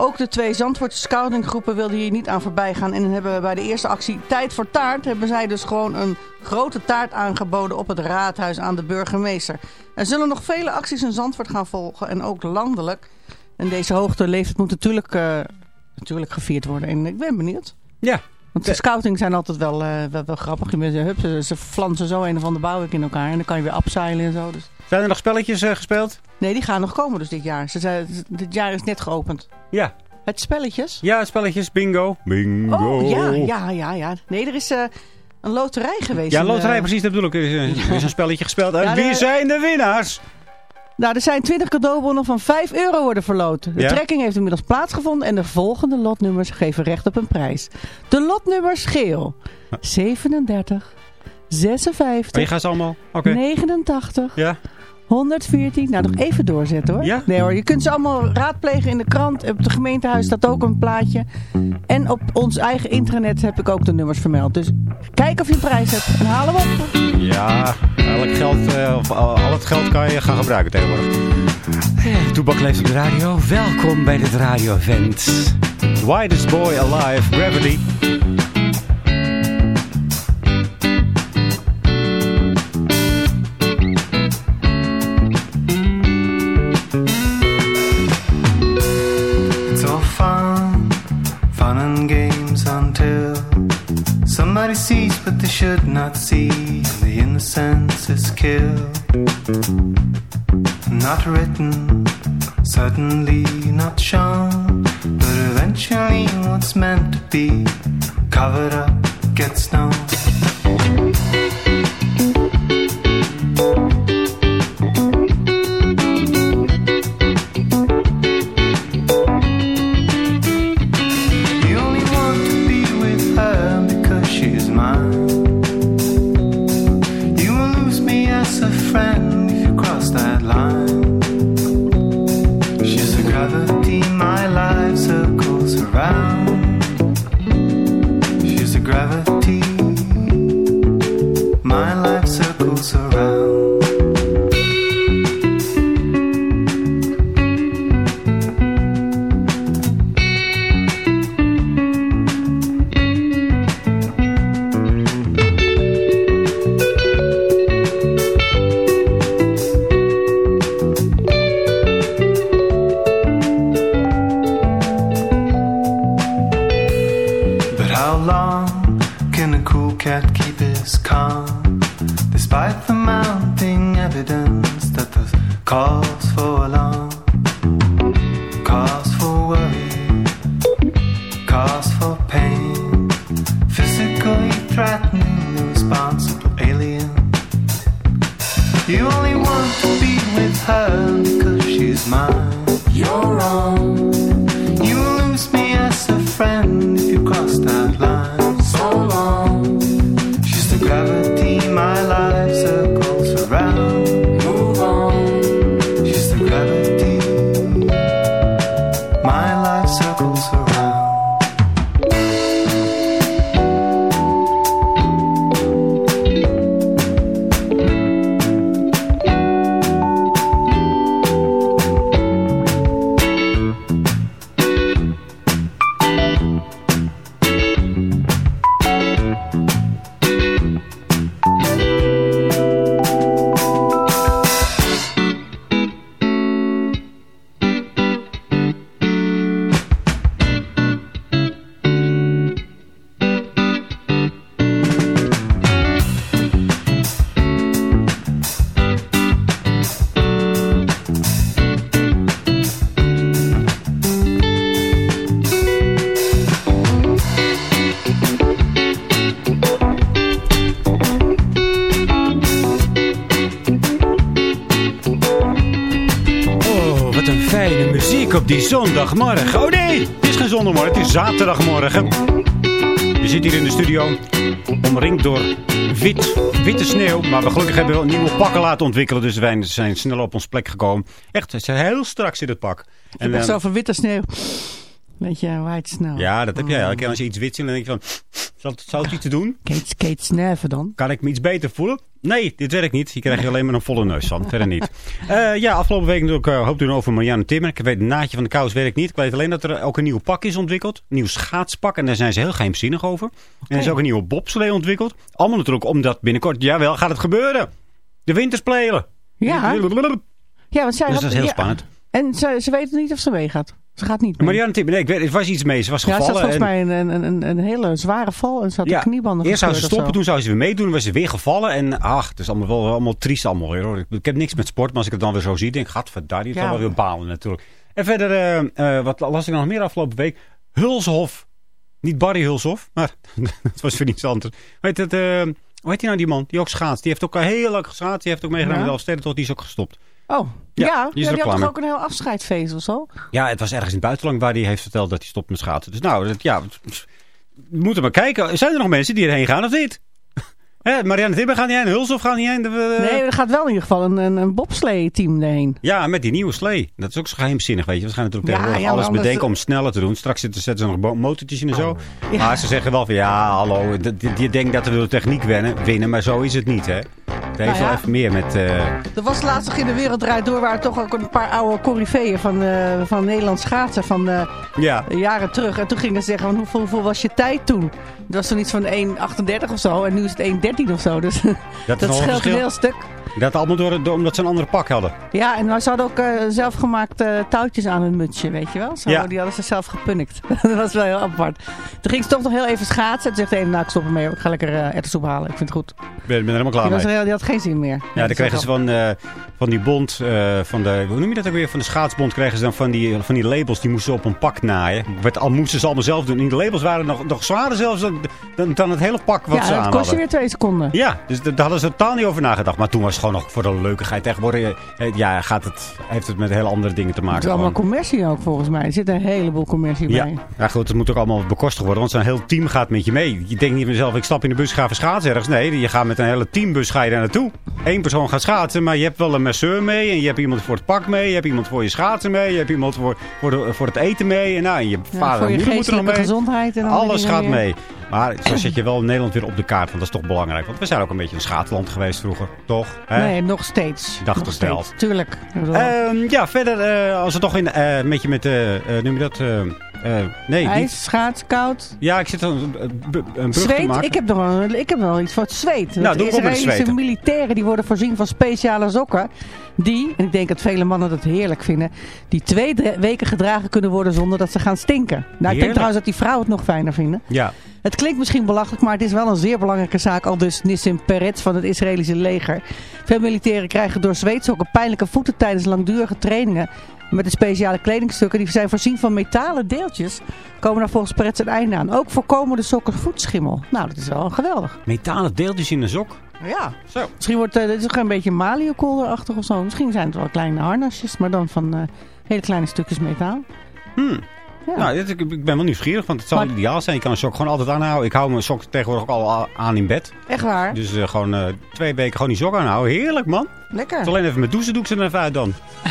[SPEAKER 2] Ook de twee Zandvoortse scoutinggroepen wilden hier niet aan voorbij gaan. En hebben we bij de eerste actie Tijd voor Taart... hebben zij dus gewoon een grote taart aangeboden op het raadhuis aan de burgemeester. Er zullen nog vele acties in Zandvoort gaan volgen en ook landelijk. En deze hoogte leeftijd moet natuurlijk, eh, natuurlijk gevierd worden. En ik ben benieuwd.
[SPEAKER 8] Ja,
[SPEAKER 2] Want de scouting zijn altijd wel, eh, wel, wel grappig. Je bent- hup, ze, ze flansen zo een of andere bouwwerk in elkaar. En dan kan je weer upseilen en zo. Dus.
[SPEAKER 8] Zijn er nog spelletjes eh, gespeeld?
[SPEAKER 2] Nee, die gaan nog komen dus dit jaar. Ze zijn, dit jaar is net geopend.
[SPEAKER 8] Ja.
[SPEAKER 2] Het spelletjes?
[SPEAKER 8] Ja, spelletjes, bingo. Bingo.
[SPEAKER 2] Oh, ja, ja, ja, ja. Nee, er is eh, een loterij geweest.
[SPEAKER 8] Ja, loterij,
[SPEAKER 2] eh,
[SPEAKER 8] precies, dat bedoel ik. Er is, een- er is een spelletje gespeeld. En
[SPEAKER 2] Ja,
[SPEAKER 8] wie zijn de winnaars?
[SPEAKER 2] Nou, er zijn 20 cadeaubonnen van 5 euro worden verloten. De
[SPEAKER 8] Ja?
[SPEAKER 2] trekking heeft inmiddels plaatsgevonden en de volgende lotnummers geven recht op een prijs. De lotnummers geel. 37, 56,
[SPEAKER 8] Oh, je gaat ze allemaal? Oké.
[SPEAKER 2] 89,
[SPEAKER 8] Ja?
[SPEAKER 2] 114. Nou, nog even doorzetten hoor.
[SPEAKER 8] Ja?
[SPEAKER 2] Nee hoor, je kunt ze allemaal raadplegen in de krant. Op het gemeentehuis staat ook een plaatje. En op ons eigen intranet heb ik ook de nummers vermeld. Dus kijk of je een prijs hebt en haal hem op.
[SPEAKER 8] Ja, elk geld, eh, of al, al het geld kan je gaan gebruiken tegenwoordig. Toebak leeft op de radio. Welkom bij dit radio-event. Widest Boy Alive, Gravity.
[SPEAKER 11] Somebody sees what they should not see, and the innocence is killed. Not written, certainly not shown, but eventually what's meant to be covered up gets known.
[SPEAKER 8] Zondagmorgen. Oh nee, het is geen zondagmorgen, het is zaterdagmorgen. We zitten hier in de studio, omringd door wit, witte sneeuw. Maar we gelukkig hebben we wel nieuwe pakken laten ontwikkelen. Dus wij zijn snel op ons plek gekomen. Echt, het is heel straks in het pak.
[SPEAKER 2] Ik heb echt
[SPEAKER 8] eh,
[SPEAKER 2] zo van witte sneeuw. Weet je, white snow.
[SPEAKER 8] Ja, dat heb jij. Elke keer als je iets wit ziet, dan denk je van... Zal het, zou het iets te doen?
[SPEAKER 2] Kate, Kate Sneven dan?
[SPEAKER 8] Kan ik me iets beter voelen? Nee, dit werkt niet. Hier krijg je alleen maar een volle neus van. Verder niet. Eh, ja, afgelopen week natuurlijk uh, hoop doen over Marianne Timmer. Ik weet het naadje van de kous werkt niet. Ik weet alleen dat er ook een nieuw pak is ontwikkeld. Een nieuw schaatspak. En daar zijn ze heel geheimzinnig over. En er is ook een nieuwe bobslee ontwikkeld. Allemaal natuurlijk omdat binnenkort, jawel, gaat het gebeuren. De winterspelen.
[SPEAKER 2] Ja. Ja, want zij
[SPEAKER 8] Dus dat is heel
[SPEAKER 2] ja.
[SPEAKER 8] spannend.
[SPEAKER 2] En ze, ze weten niet of ze meegaat. Ze gaat niet mee.
[SPEAKER 8] Marianne Timmer, nee, ik weet, er was iets mee. Ze was
[SPEAKER 2] ja, ze
[SPEAKER 8] gevallen.
[SPEAKER 2] had volgens
[SPEAKER 8] en-
[SPEAKER 2] mij een, een, een, een hele zware val en ze had de kniebanden
[SPEAKER 8] Eerst zou ze stoppen, toen zou ze weer meedoen. was ze weer gevallen. En ach, het is allemaal wel allemaal triest allemaal. Hoor. Ik, ik heb niks met sport, maar als ik het dan weer zo zie, denk ik, gadverdarie, het
[SPEAKER 2] Ja.
[SPEAKER 8] zal wel weer balen natuurlijk. En verder, eh, eh, wat las ik nog meer afgelopen week? Hulshof. Niet Barry Hulshof, maar het was weer iets anders. Weet het, eh, hoe heet die nou, die man? Die ook schaatst. Die heeft ook al heel lang geschaatst. Die heeft ook meegedaan
[SPEAKER 2] Ja.
[SPEAKER 8] met de Elfstedentocht. Die is ook gestopt.
[SPEAKER 2] Oh,
[SPEAKER 8] Ja,
[SPEAKER 2] ja,
[SPEAKER 8] die is
[SPEAKER 2] ja, die had toch ook een heel afscheidsfeest of zo?
[SPEAKER 8] Ja, het was ergens in het buitenland waar hij heeft verteld dat hij stopt met schaatsen. Dus nou, dat, ja, we moeten maar kijken. Zijn er nog mensen die erheen gaan of niet? Hè, Marianne Timmer gaat niet heen, Hulshof gaat niet heen. de-
[SPEAKER 2] Nee, er gaat wel in ieder geval een, een, een bobslee-team erheen.
[SPEAKER 8] Ja, met die nieuwe slee. Dat is ook zo geheimzinnig, weet je. We gaan natuurlijk
[SPEAKER 2] Ja,
[SPEAKER 8] tegenwoordig
[SPEAKER 2] ja,
[SPEAKER 8] alles
[SPEAKER 2] anders-
[SPEAKER 8] bedenken om sneller te doen. Straks zitten, zetten ze nog motortjes in en zo.
[SPEAKER 2] Ja.
[SPEAKER 8] Maar ze zeggen wel van, ja, hallo, je denkt dat we de techniek winnen, winnen, maar zo is het niet, hè. Het heeft
[SPEAKER 2] Nou
[SPEAKER 8] wel even meer met... eh,
[SPEAKER 2] Er was laatst nog in de wereld draait door waar toch ook een paar oude corifeeën van, eh van Nederlands schaatsen van eh,
[SPEAKER 8] ja,
[SPEAKER 2] jaren terug. En toen gingen ze zeggen, van, hoeveel, hoeveel was je tijd toen? Dat was toen iets van 1,38 of zo en nu is het 1,13 of zo. Dus dat,
[SPEAKER 8] een
[SPEAKER 2] scheelt een heel stuk.
[SPEAKER 8] dat allemaal door, door, omdat ze een andere pak hadden.
[SPEAKER 2] Ja, en ze hadden ook eh, zelfgemaakte touwtjes aan hun mutsje, weet je wel. Zo,
[SPEAKER 8] Ja.
[SPEAKER 2] Die hadden ze zelf gepunnikt. dat was wel heel apart. Toen ging ze toch nog heel even schaatsen. En toen zegt de ene, nou ik stop ermee, ik ga lekker eh erwtensoep halen. Ik vind het goed.
[SPEAKER 8] Ik ben, ben er helemaal klaar
[SPEAKER 2] Die,
[SPEAKER 8] mee.
[SPEAKER 2] was heel- die had geen zin meer.
[SPEAKER 8] Ja, dan kregen ze van, eh, van die bond, van de, hoe noem je dat ook weer? Van de schaatsbond kregen ze dan van die, van die labels, die moesten ze op een pak naaien. Werd, al moesten ze allemaal zelf doen. En die labels waren nog, nog zwaarder zelfs dan, dan, dan het hele pak wat
[SPEAKER 2] ja,
[SPEAKER 8] ze aan
[SPEAKER 2] dat kost je
[SPEAKER 8] hadden.
[SPEAKER 2] weer twee
[SPEAKER 8] Ja, dus daar hadden ze totaal niet over nagedacht. Maar toen was het gewoon nog voor de leukigheid. Tegenwoordig eh, ja, gaat het, heeft het met hele andere dingen te
[SPEAKER 2] Het
[SPEAKER 8] maken.
[SPEAKER 2] is allemaal
[SPEAKER 8] gewoon.
[SPEAKER 2] commercie ook volgens mij. Er zit een heleboel commercie
[SPEAKER 8] Ja.
[SPEAKER 2] bij.
[SPEAKER 8] ja, goed, het moet ook allemaal bekostigd worden. Want zo'n heel team gaat met je mee. Je denkt niet van jezelf, ik stap in de bus, ga even schaatsen ergens. Nee, je gaat met een hele teambus ga je daar naartoe. Eén persoon gaat schaatsen, maar je hebt wel een masseur mee. En je hebt iemand voor het pak mee. Je hebt iemand voor je schaatsen mee. Je hebt iemand voor, voor, de, voor het eten mee. En nou, en je
[SPEAKER 2] Ja,
[SPEAKER 8] vader en moeder moeten er nog mee.
[SPEAKER 2] gezondheid. En
[SPEAKER 8] Alles gaat mee. Maar zo zet je wel Nederland weer op de kaart. Want dat is toch belangrijk. Want we zijn ook een beetje een schaatsland geweest vroeger. Toch? Hè?
[SPEAKER 2] Nee, nog steeds.
[SPEAKER 8] Dacht
[SPEAKER 2] nog steeds. Tuurlijk.
[SPEAKER 8] Ehm, ja, verder, eh, als we toch in, eh, een beetje met, eh eh, noem je dat, eh, nee,
[SPEAKER 2] ijs, schaats, koud.
[SPEAKER 8] Ja, ik zit een, een, een brug te
[SPEAKER 2] Zweet,
[SPEAKER 8] maken.
[SPEAKER 2] ik heb, nog wel, ik heb wel iets voor het zweet.
[SPEAKER 8] Nou,
[SPEAKER 2] de Israëlische militairen die worden voorzien van speciale sokken. Die, en ik denk dat vele mannen dat heerlijk vinden, die twee weken gedragen kunnen worden zonder dat ze gaan stinken. Nou, ik denk trouwens dat die vrouwen het nog fijner vinden.
[SPEAKER 8] Ja,
[SPEAKER 2] Het klinkt misschien belachelijk, maar het is wel een zeer belangrijke zaak. Al dus Nissim Peretz van het Israëlische leger. Veel militairen krijgen door zweetsokken pijnlijke voeten tijdens langdurige trainingen. Met de speciale kledingstukken, die zijn voorzien van metalen deeltjes, komen daar volgens Peretz een einde aan. Ook voorkomen de sokken voetschimmel. Nou, dat is wel geweldig.
[SPEAKER 8] metalen deeltjes in een sok.
[SPEAKER 2] Ja.
[SPEAKER 9] Zo.
[SPEAKER 2] Misschien wordt eh, dit is ook een beetje maliokolderachtig of zo. Misschien zijn het wel kleine harnasjes, maar dan van eh, hele kleine stukjes metaal.
[SPEAKER 9] Hmm.
[SPEAKER 2] Ja.
[SPEAKER 9] Nou, ik, ik ben wel nieuwsgierig, want het
[SPEAKER 2] Maar-
[SPEAKER 9] ideaal zijn. Je kan een sok gewoon altijd aanhouden. Ik hou mijn sok tegenwoordig ook al aan in bed.
[SPEAKER 2] Echt waar?
[SPEAKER 9] Dus eh, gewoon eh, twee weken gewoon die sok aanhouden. Heerlijk, man.
[SPEAKER 2] Lekker.
[SPEAKER 9] Alleen even met douchen doe ik ze er even uit dan.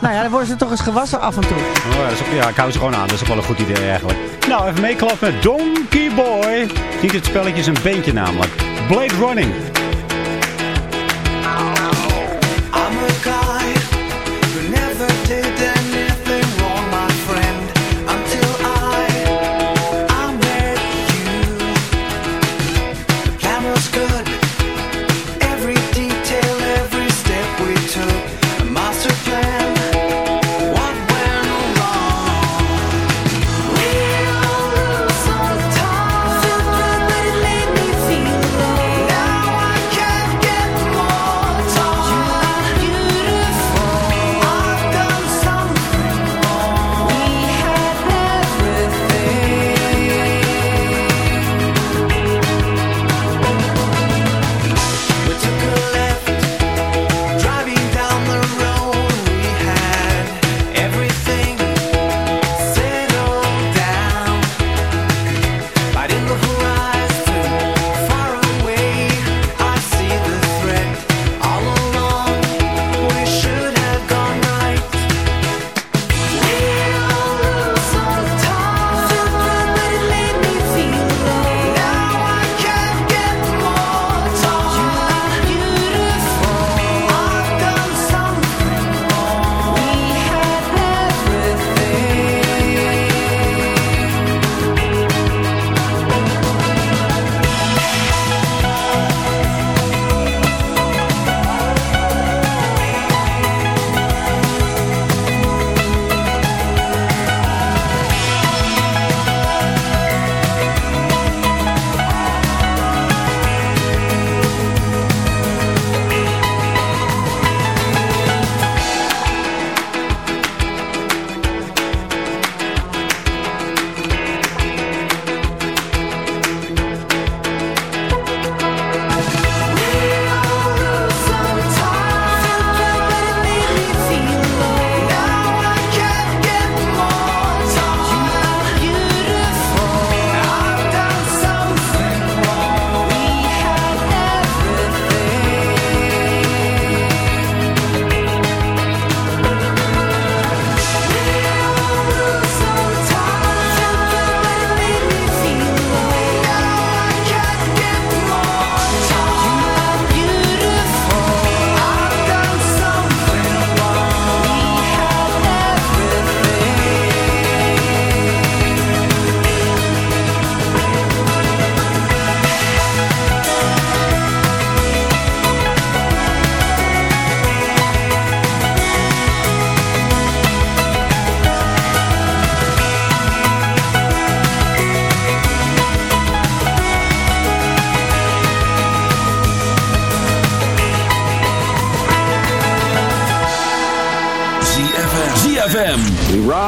[SPEAKER 2] Nou ja, dan worden ze toch eens gewassen af en toe.
[SPEAKER 9] Oh, ja, ook, ja, ik hou ze gewoon aan. Dat is ook wel een goed idee eigenlijk. Nou, even meeklappen met Donkey Boy. Niet het spelletje, is een beentje namelijk. Blade Running.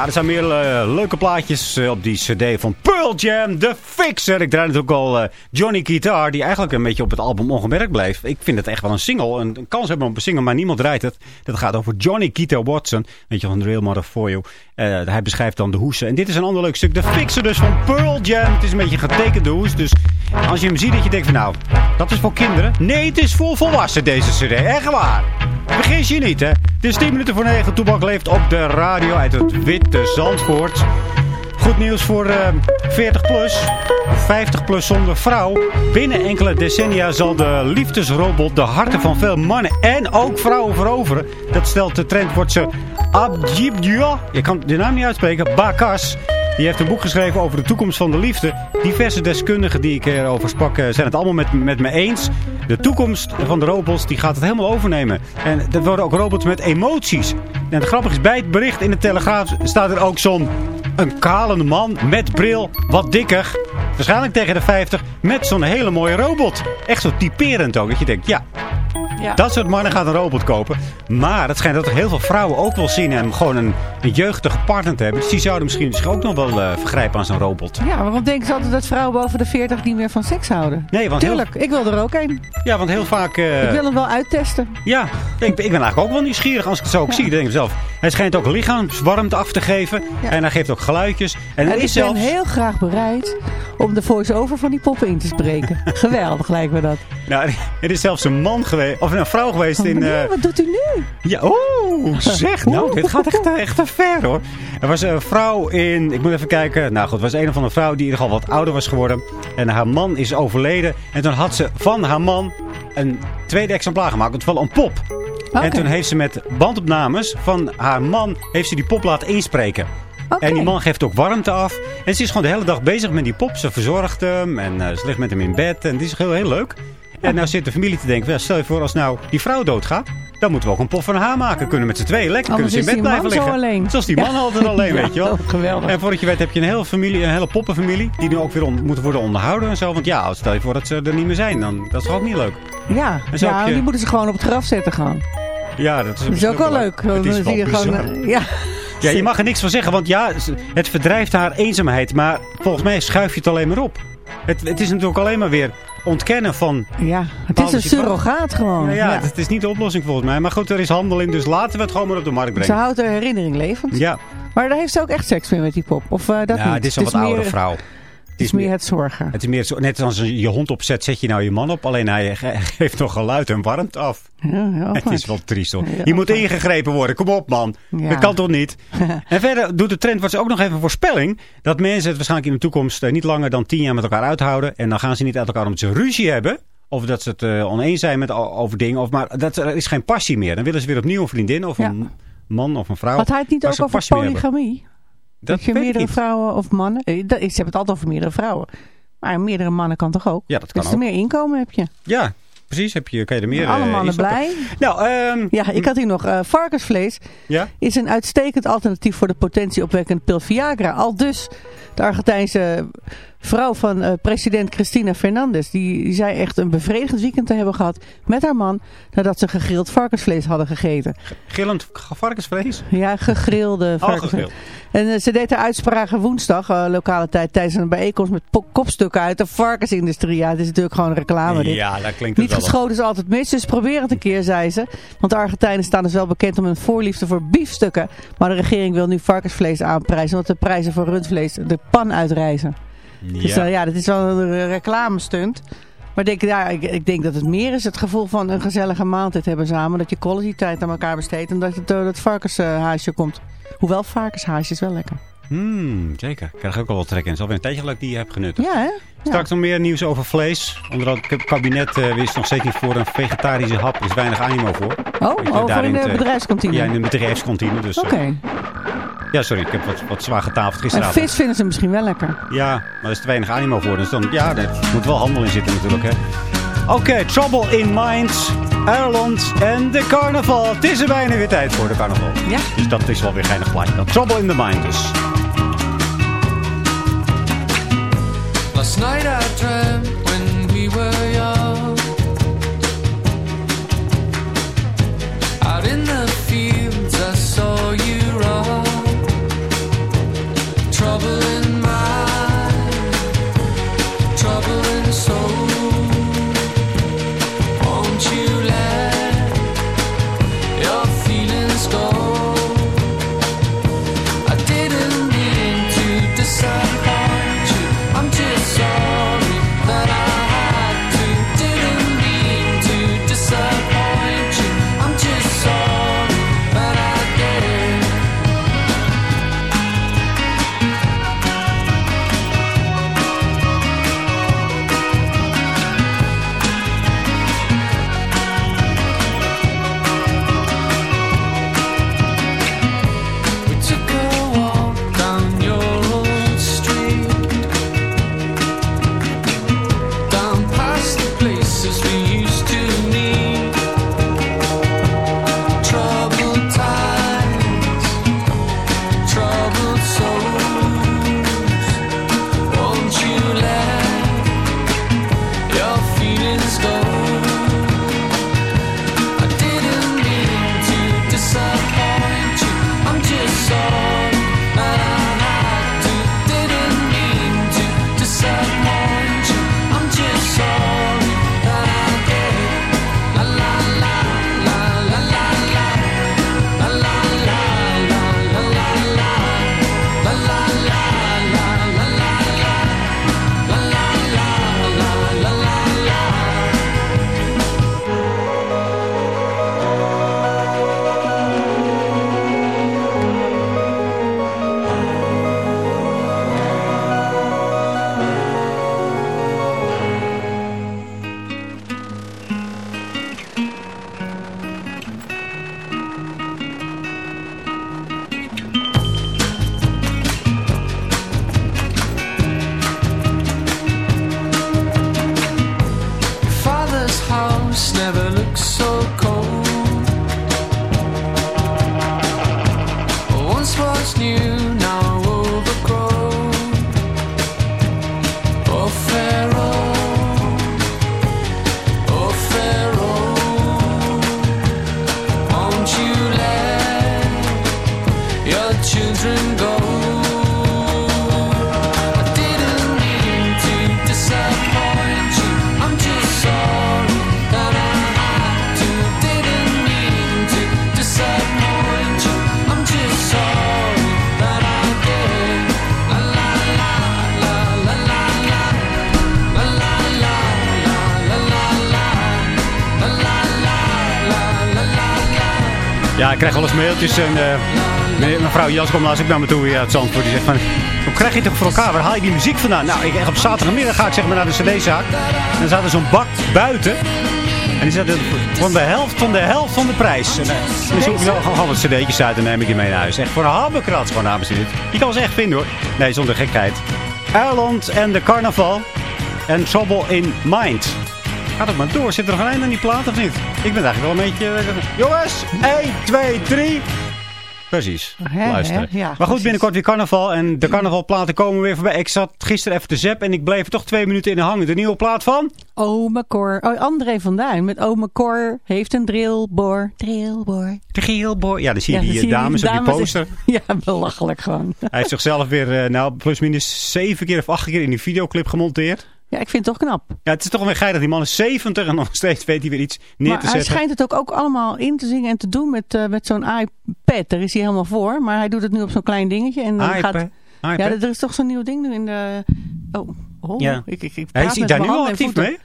[SPEAKER 8] Ja, er zijn meer eh, leuke plaatjes eh, op die cd van Pearl Jam, The Fixer. Ik draai natuurlijk al eh, Johnny Guitar, die eigenlijk een beetje op het album ongemerkt bleef. Ik vind het echt wel een single, een, kans hebben op een single, maar niemand draait het. Dat gaat over Johnny Guitar Watson, weet je, van The Real Mother For You. Eh, hij beschrijft dan de hoesen. En dit is een ander leuk stuk, The Fixer dus van Pearl Jam. Het is een beetje getekende hoes, dus als je hem ziet dat je denkt van nou, dat is voor kinderen. Nee, het is voor volwassen deze cd, echt waar. Vergis je niet, hè. Het is 10 minuten voor 9. Toebak leeft op de radio uit het Witte Zandvoort. Goed nieuws voor eh, 40 plus. 50 plus zonder vrouw. Binnen enkele decennia zal de liefdesrobot de harten van veel mannen en ook vrouwen veroveren. Dat stelt de trend wordt ze je kan de naam niet uitspreken, Bakas. Die heeft een boek geschreven over de toekomst van de liefde. Diverse deskundigen die ik erover sprak eh, zijn het allemaal met, met me eens. De toekomst van de robots die gaat het helemaal overnemen. En er worden ook robots met emoties. En het grappige is, bij het bericht in de Telegraaf staat er ook zo'n een kalende man met bril, wat dikker. Waarschijnlijk tegen de 50, met zo'n hele mooie robot. Echt zo typerend ook, dat je denkt, ja,
[SPEAKER 2] Ja.
[SPEAKER 8] dat soort mannen gaat een robot kopen. Maar het schijnt dat er heel veel vrouwen ook wel zien hem gewoon een, een jeugdige partner te hebben. Dus die zouden misschien zich ook nog wel eh, vergrijpen aan zo'n robot.
[SPEAKER 2] Ja, waarom denken ze altijd dat vrouwen boven de 40 niet meer van seks houden?
[SPEAKER 8] Nee, want heel-
[SPEAKER 2] Tuurlijk, ik wil er ook een.
[SPEAKER 8] Ja, want heel vaak... eh,
[SPEAKER 2] Ik wil hem wel uittesten.
[SPEAKER 8] Ja, ik, ik ben eigenlijk ook wel nieuwsgierig als ik het zo ook zie. Dan denk ik zelf, hij schijnt ook lichaamswarmte af te geven. En hij geeft ook geluidjes. En
[SPEAKER 2] En
[SPEAKER 8] er
[SPEAKER 2] ik
[SPEAKER 8] is
[SPEAKER 2] ben
[SPEAKER 8] zelfs...
[SPEAKER 2] heel graag bereid om de voice-over van die poppen in te spreken. Geweldig lijkt me dat.
[SPEAKER 8] Nou, er is zelfs een man geweest, of een vrouw geweest in...
[SPEAKER 2] Meneer,
[SPEAKER 8] eh,
[SPEAKER 2] wat doet u nu?
[SPEAKER 8] Ja, oeh, zeg nou, dit gaat echt, echt te ver hoor. Er was een vrouw in, ik moet even kijken. Nou goed, het was een of andere vrouw die in ieder geval wat ouder was geworden. En haar man is overleden. En toen had ze van haar man een tweede exemplaar gemaakt. Het wel een pop. En toen heeft ze met bandopnames van haar man, heeft ze die pop laten inspreken. En die man geeft ook warmte af. En ze is gewoon de hele dag bezig met die pop. Ze verzorgt hem en eh, ze ligt met hem in bed. En die is heel, heel leuk. En nou zit de familie te denken, stel je voor als nou die vrouw doodgaat. Dan moeten we ook een pop van haar maken. Kunnen met z'n tweeën lekker
[SPEAKER 2] Anders
[SPEAKER 8] kunnen ze in bed blijven
[SPEAKER 2] man zo
[SPEAKER 8] liggen.
[SPEAKER 2] alleen.
[SPEAKER 8] Zoals die man altijd alleen, weet je wel.
[SPEAKER 2] geweldig.
[SPEAKER 8] En voordat je weet heb je een hele familie, een hele poppenfamilie. Die nu ook weer on- moeten worden onderhouden en zo. Want ja, stel je voor dat ze er niet meer zijn. Dan, dat is toch ook niet leuk.
[SPEAKER 2] Ja, ja
[SPEAKER 8] je-
[SPEAKER 2] die moeten ze gewoon op het graf zetten gaan.
[SPEAKER 8] Ja, dat is,
[SPEAKER 2] Dat is ook wel leuk.
[SPEAKER 8] Het is wel
[SPEAKER 2] gewoon, ja.
[SPEAKER 8] Ja, je mag er niks van zeggen, want ja, het verdrijft haar eenzaamheid. Maar volgens mij schuif je het alleen maar op. Het, het is natuurlijk alleen maar weer ontkennen van...
[SPEAKER 2] Ja, het is een surrogaat gewoon.
[SPEAKER 8] Ja, ja,
[SPEAKER 2] Ja.
[SPEAKER 8] Het, is niet de oplossing volgens mij. Maar goed, er is handel in, dus laten we het gewoon maar op de markt
[SPEAKER 2] Ze
[SPEAKER 8] brengen.
[SPEAKER 2] houdt de herinnering levend.
[SPEAKER 8] Ja,
[SPEAKER 2] Maar daar heeft ze ook echt seks mee met die pop. Of eh, dat
[SPEAKER 8] ja
[SPEAKER 2] niet?
[SPEAKER 8] dit is een wat oudere vrouw.
[SPEAKER 2] Het is meer het zorgen.
[SPEAKER 8] Het is meer zo, net als je hond opzet, zet je nou je man op. Alleen hij ge- geeft nog geluid en warmt af.
[SPEAKER 2] Ja,
[SPEAKER 8] het is wel triest hoor. Je moet ingegrepen worden. Kom op man.
[SPEAKER 2] Ja.
[SPEAKER 8] Dat kan toch niet? en verder doet de trend, wat ze ook nog even voorspelling. Dat mensen het waarschijnlijk in de toekomst eh, niet langer dan tien jaar met elkaar uithouden. En dan gaan ze niet uit elkaar omdat ze ruzie hebben. Of dat ze het eh, oneens zijn met, over dingen. Of maar dat, er is geen passie meer. Dan willen ze weer opnieuw een vriendin of een man of een vrouw.
[SPEAKER 2] Had hij het niet ook over polygamie? Dat, je
[SPEAKER 8] ik
[SPEAKER 2] meerdere vrouwen of mannen... eh, dat- Ze hebben het altijd over meerdere vrouwen. Maar meerdere mannen kan toch ook?
[SPEAKER 8] Ja, dat kan
[SPEAKER 2] Dus te
[SPEAKER 8] ook.
[SPEAKER 2] meer inkomen heb je.
[SPEAKER 8] Ja, precies. Heb je, kan je er meer
[SPEAKER 2] Alle
[SPEAKER 8] eh,
[SPEAKER 2] mannen blij.
[SPEAKER 8] Nou, ehm,
[SPEAKER 2] Ja, ik had hier nog eh, varkensvlees.
[SPEAKER 8] Ja?
[SPEAKER 2] Is een uitstekend alternatief voor de potentieopwekkende pil Viagra. Al dus de Argentijnse vrouw van eh, president Cristina Fernandez. Die, die zei echt een bevredigend weekend te hebben gehad met haar man. Nadat ze gegrild varkensvlees hadden gegeten.
[SPEAKER 8] Gillend varkensvlees?
[SPEAKER 2] Ja, gegrilde varkensvlees.
[SPEAKER 8] gegrild.
[SPEAKER 2] En eh, ze deed haar uitspraken woensdag, eh, lokale tijd, tijdens een bijeenkomst met kopstukken uit de varkensindustrie. Ja, het is natuurlijk gewoon reclame dit.
[SPEAKER 8] Ja, dat klinkt
[SPEAKER 2] Niet geschoten is altijd mis, dus probeer het een keer, zei ze. Want de Argentijnen staan dus wel bekend om een voorliefde voor biefstukken. Maar de regering wil nu varkensvlees aanprijzen, omdat de prijzen voor rundvlees de pan uitreizen. Dus
[SPEAKER 8] Ja.
[SPEAKER 2] eh, ja, dat is wel een reclamestunt. Maar ik denk, ja, ik, ik denk dat het meer is het gevoel van een gezellige maaltijd hebben samen. Dat je quality tijd aan elkaar besteedt en dat het door het varkenshaasje komt. Hoewel varkenshaasje is wel lekker.
[SPEAKER 8] Hmm, zeker. Ik krijg ook al wat trek in. Het is alweer een tijdje dat ik die heb genuttigd.
[SPEAKER 2] Ja, hè?
[SPEAKER 8] Straks nog meer nieuws over vlees. Onder het kabinet eh is nog steeds niet voor een vegetarische hap. Er is weinig animo voor.
[SPEAKER 2] Oh, over in de bedrijfskantine.
[SPEAKER 8] Ja, in de bedrijfskantine. Dus, eh,
[SPEAKER 2] Oké.
[SPEAKER 8] Ja, sorry. Ik heb wat, wat zwaar getafeld
[SPEAKER 2] En
[SPEAKER 8] gisteravond.
[SPEAKER 2] vis vinden ze misschien wel lekker.
[SPEAKER 8] Ja, maar er is te weinig animo voor. Dus dan, ja, er moet wel handel in zitten natuurlijk. hè. Oké, Trouble in Minds, Ireland en de carnaval. Het is er bijna weer tijd voor de carnaval.
[SPEAKER 2] Ja.
[SPEAKER 8] Dus dat is wel weer geinig plaatje. dan. Trouble in the Mind dus.
[SPEAKER 1] Last night I dreamt
[SPEAKER 8] Ja, ik krijg wel eens mailtjes. En, meneer- mevrouw Jans komt laatst ook naar me toe hier uit Zandvoort. Die zegt van, hoe krijg je toch voor elkaar? Waar haal je die muziek vandaan? Nou, ik, op zaterdagmiddag ga ik zeg maar naar de cd-zaak. En dan staat er zo'n bak buiten. En die zat van de helft van de helft van de prijs. En, eh, dan zoek ik wel gewoon wat cd'tjes uit en neem ik die mee naar huis. Echt voor een habbekrats gewoon, en heren. Je kan ze echt vinden hoor. Nee, zonder gekheid. Ireland en de carnaval. En Trouble in Mind. Gaat het maar door. Zit er nog een einde aan die plaat of niet? Ik ben eigenlijk wel een beetje... eh, jongens, 1, 2, 3. Precies.
[SPEAKER 2] Ja,
[SPEAKER 8] maar goed,
[SPEAKER 2] precies.
[SPEAKER 8] binnenkort weer carnaval. En de carnavalplaten komen weer voorbij. Ik zat gisteren even te zappen en ik bleef toch twee minuten in hangen. De nieuwe plaat van?
[SPEAKER 2] Ome Cor. Oh, André van Duin met Ome Cor heeft een drillboor. Drillboor.
[SPEAKER 8] Drillboor. Ja, dan zie je
[SPEAKER 2] Ja,
[SPEAKER 8] die
[SPEAKER 2] dan
[SPEAKER 8] eh,
[SPEAKER 2] zie je
[SPEAKER 8] dames
[SPEAKER 2] die
[SPEAKER 8] op die poster.
[SPEAKER 2] Ja, belachelijk gewoon.
[SPEAKER 8] Hij heeft zichzelf weer, eh, nou, plus minus zeven keer of acht keer in die videoclip gemonteerd.
[SPEAKER 2] Ja, ik vind het toch knap.
[SPEAKER 8] Ja, het is toch wel weer geinig. Die man is 70 en nog steeds weet hij weer iets neer
[SPEAKER 2] Maar
[SPEAKER 8] te
[SPEAKER 2] hij
[SPEAKER 8] zetten.
[SPEAKER 2] schijnt het ook, ook allemaal in te zingen en te doen met, eh, met zo'n iPad. Daar is hij helemaal voor. Maar hij doet het nu op zo'n klein dingetje. En dan
[SPEAKER 8] iPad?
[SPEAKER 2] gaat,
[SPEAKER 8] iPad?
[SPEAKER 2] Ja, er is toch zo'n nieuw ding nu in de... Oh, oh
[SPEAKER 8] Ja.
[SPEAKER 2] ik, ik, ik
[SPEAKER 8] Hij
[SPEAKER 2] praat
[SPEAKER 8] is
[SPEAKER 2] met
[SPEAKER 8] daar nu al actief mee?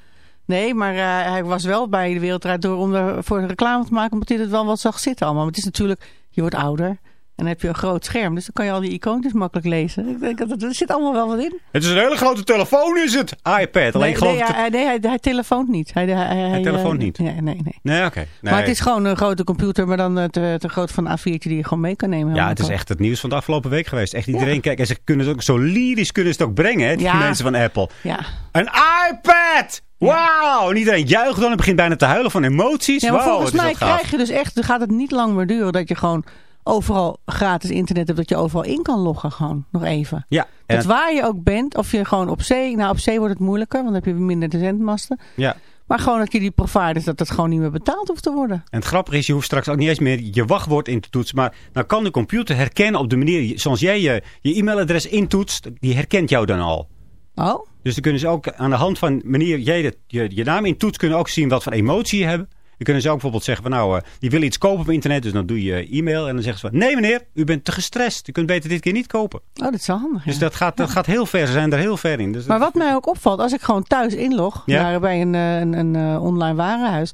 [SPEAKER 2] Nee, maar eh, hij was wel bij de Wereldraad door om ervoor reclame te maken. Omdat hij het wel wat zag zitten allemaal. Maar het is natuurlijk, je wordt ouder. En dan heb je een groot scherm. Dus dan kan je al die icoontjes makkelijk lezen. Ik denk dat er zit allemaal wel wat in.
[SPEAKER 8] Het is een hele grote telefoon, is het? iPad. Alleen
[SPEAKER 2] nee,
[SPEAKER 8] geloof
[SPEAKER 2] nee, hij, nee hij, hij telefoont niet. Hij, hij, hij,
[SPEAKER 8] Hij telefoont
[SPEAKER 2] eh,
[SPEAKER 8] niet?
[SPEAKER 2] Nee, nee, nee.
[SPEAKER 8] Nee, oké.
[SPEAKER 2] Maar het is gewoon een grote computer, maar dan eh, te, te groot van een A4'tje die je gewoon mee kan nemen.
[SPEAKER 8] Ja, het is echt het nieuws van de afgelopen week geweest. Echt iedereen kijkt. En ze kunnen het ook zo lyrisch kunnen ze het ook brengen, hè? Die
[SPEAKER 2] Ja.
[SPEAKER 8] mensen van Apple.
[SPEAKER 2] Ja.
[SPEAKER 8] Een iPad! Wauw! En iedereen juicht dan en begint bijna te huilen van emoties.
[SPEAKER 2] Ja, maar
[SPEAKER 8] Wauw,
[SPEAKER 2] volgens mij krijg je dus echt, dan gaat het niet lang meer duren dat je gewoon overal gratis internet hebt, dat je overal in kan loggen gewoon, nog even.
[SPEAKER 8] Ja,
[SPEAKER 2] Dat
[SPEAKER 8] het-
[SPEAKER 2] waar je ook bent, of je gewoon op zee, nou op zee wordt het moeilijker, want dan heb je minder de zendmasten.
[SPEAKER 8] ja.
[SPEAKER 2] Maar gewoon dat je die providers, dat het gewoon niet meer betaald hoeft te worden.
[SPEAKER 8] En het grappige is, je hoeft straks ook niet eens meer je wachtwoord in te toetsen. Maar dan kan de computer herkennen op de manier zoals jij je, je e-mailadres intoetst. Die herkent jou dan al.
[SPEAKER 2] Oh?
[SPEAKER 8] Dus dan kunnen ze ook aan de hand van manier jij de, je, je naam intoetst, kunnen ook zien wat voor emotie je hebt. Dan kunnen ze ook bijvoorbeeld zeggen van nou, eh, die willen iets kopen op internet. Dus dan doe je e-mail en dan zeggen ze van nee meneer, u bent te gestrest. U kunt beter dit keer niet kopen.
[SPEAKER 2] Oh, dat is wel handig.
[SPEAKER 8] Dus dat gaat, dat gaat heel ver. Ze zijn er heel ver in. Dus
[SPEAKER 2] Maar wat mij ook opvalt, als ik gewoon thuis inlog
[SPEAKER 8] Ja.
[SPEAKER 2] naar, bij een, eh, een, een eh, online warenhuis.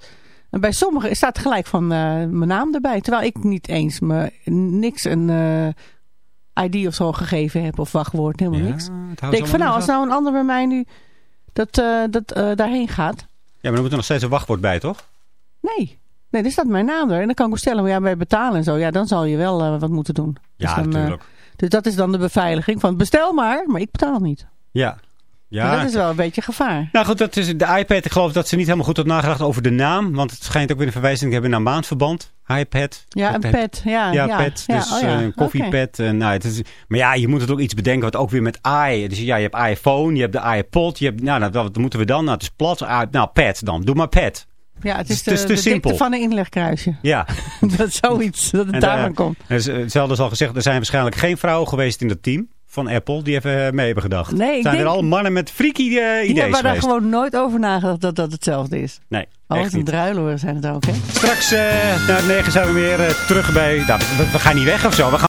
[SPEAKER 2] En bij sommigen staat gelijk van eh, mijn naam erbij. Terwijl ik niet eens me niks een eh, ID of zo gegeven heb of wachtwoord. Helemaal
[SPEAKER 8] Ja,
[SPEAKER 2] niks. denk van nou, als nou een ander bij mij nu dat, eh, dat eh, daarheen gaat.
[SPEAKER 8] Ja, maar dan moet er nog steeds een wachtwoord bij, toch?
[SPEAKER 2] Nee. Nee, er staat mijn naam er. En dan kan ik bestellen, maar ja, bij betalen en zo. Ja, dan zal je wel eh, wat moeten doen.
[SPEAKER 8] Ja,
[SPEAKER 2] dan, eh,
[SPEAKER 8] natuurlijk.
[SPEAKER 2] dus dat is dan de beveiliging van bestel maar, maar ik betaal niet.
[SPEAKER 8] Ja.
[SPEAKER 2] Ja. Dat is wel een beetje gevaar.
[SPEAKER 8] Nou goed, dat is de iPad. Ik geloof dat ze niet helemaal goed hebben nagedacht over de naam. Want het schijnt ook weer een verwijzing te hebben naar maandverband. iPad.
[SPEAKER 2] Ja, een pad. Ja,
[SPEAKER 8] Ja,
[SPEAKER 2] ja,
[SPEAKER 8] Dus
[SPEAKER 2] oh ja,
[SPEAKER 8] eh, een koffiepad. nou, het is, maar ja, je moet het ook iets bedenken wat ook weer met i. Dus ja, je hebt iPhone, je hebt de iPod. Je hebt, nou, nou, wat moeten we dan? Nou, het is plat. Ah, nou, pad dan. Doe maar pad.
[SPEAKER 2] Ja, het is
[SPEAKER 8] Het is
[SPEAKER 2] de,
[SPEAKER 8] te
[SPEAKER 2] de
[SPEAKER 8] simpel.
[SPEAKER 2] van een inlegkruisje.
[SPEAKER 8] Ja.
[SPEAKER 2] dat zoiets, dat het daarvan
[SPEAKER 8] daar-
[SPEAKER 2] komt.
[SPEAKER 8] eh, Hetzelfde is al gezegd, er zijn waarschijnlijk geen vrouwen geweest in dat team van Apple die even eh, mee hebben gedacht.
[SPEAKER 2] Nee, ik
[SPEAKER 8] zijn
[SPEAKER 2] denk-
[SPEAKER 8] er al mannen met freaky
[SPEAKER 2] Die
[SPEAKER 8] ideeën
[SPEAKER 2] hebben daar gewoon nooit over nagedacht dat dat hetzelfde is.
[SPEAKER 8] Nee,
[SPEAKER 2] Oh, wat een druiloren zijn het ook, hè?
[SPEAKER 8] Straks eh na het negen zijn we weer terug bij... Nou, we, we gaan niet weg of zo. We gaan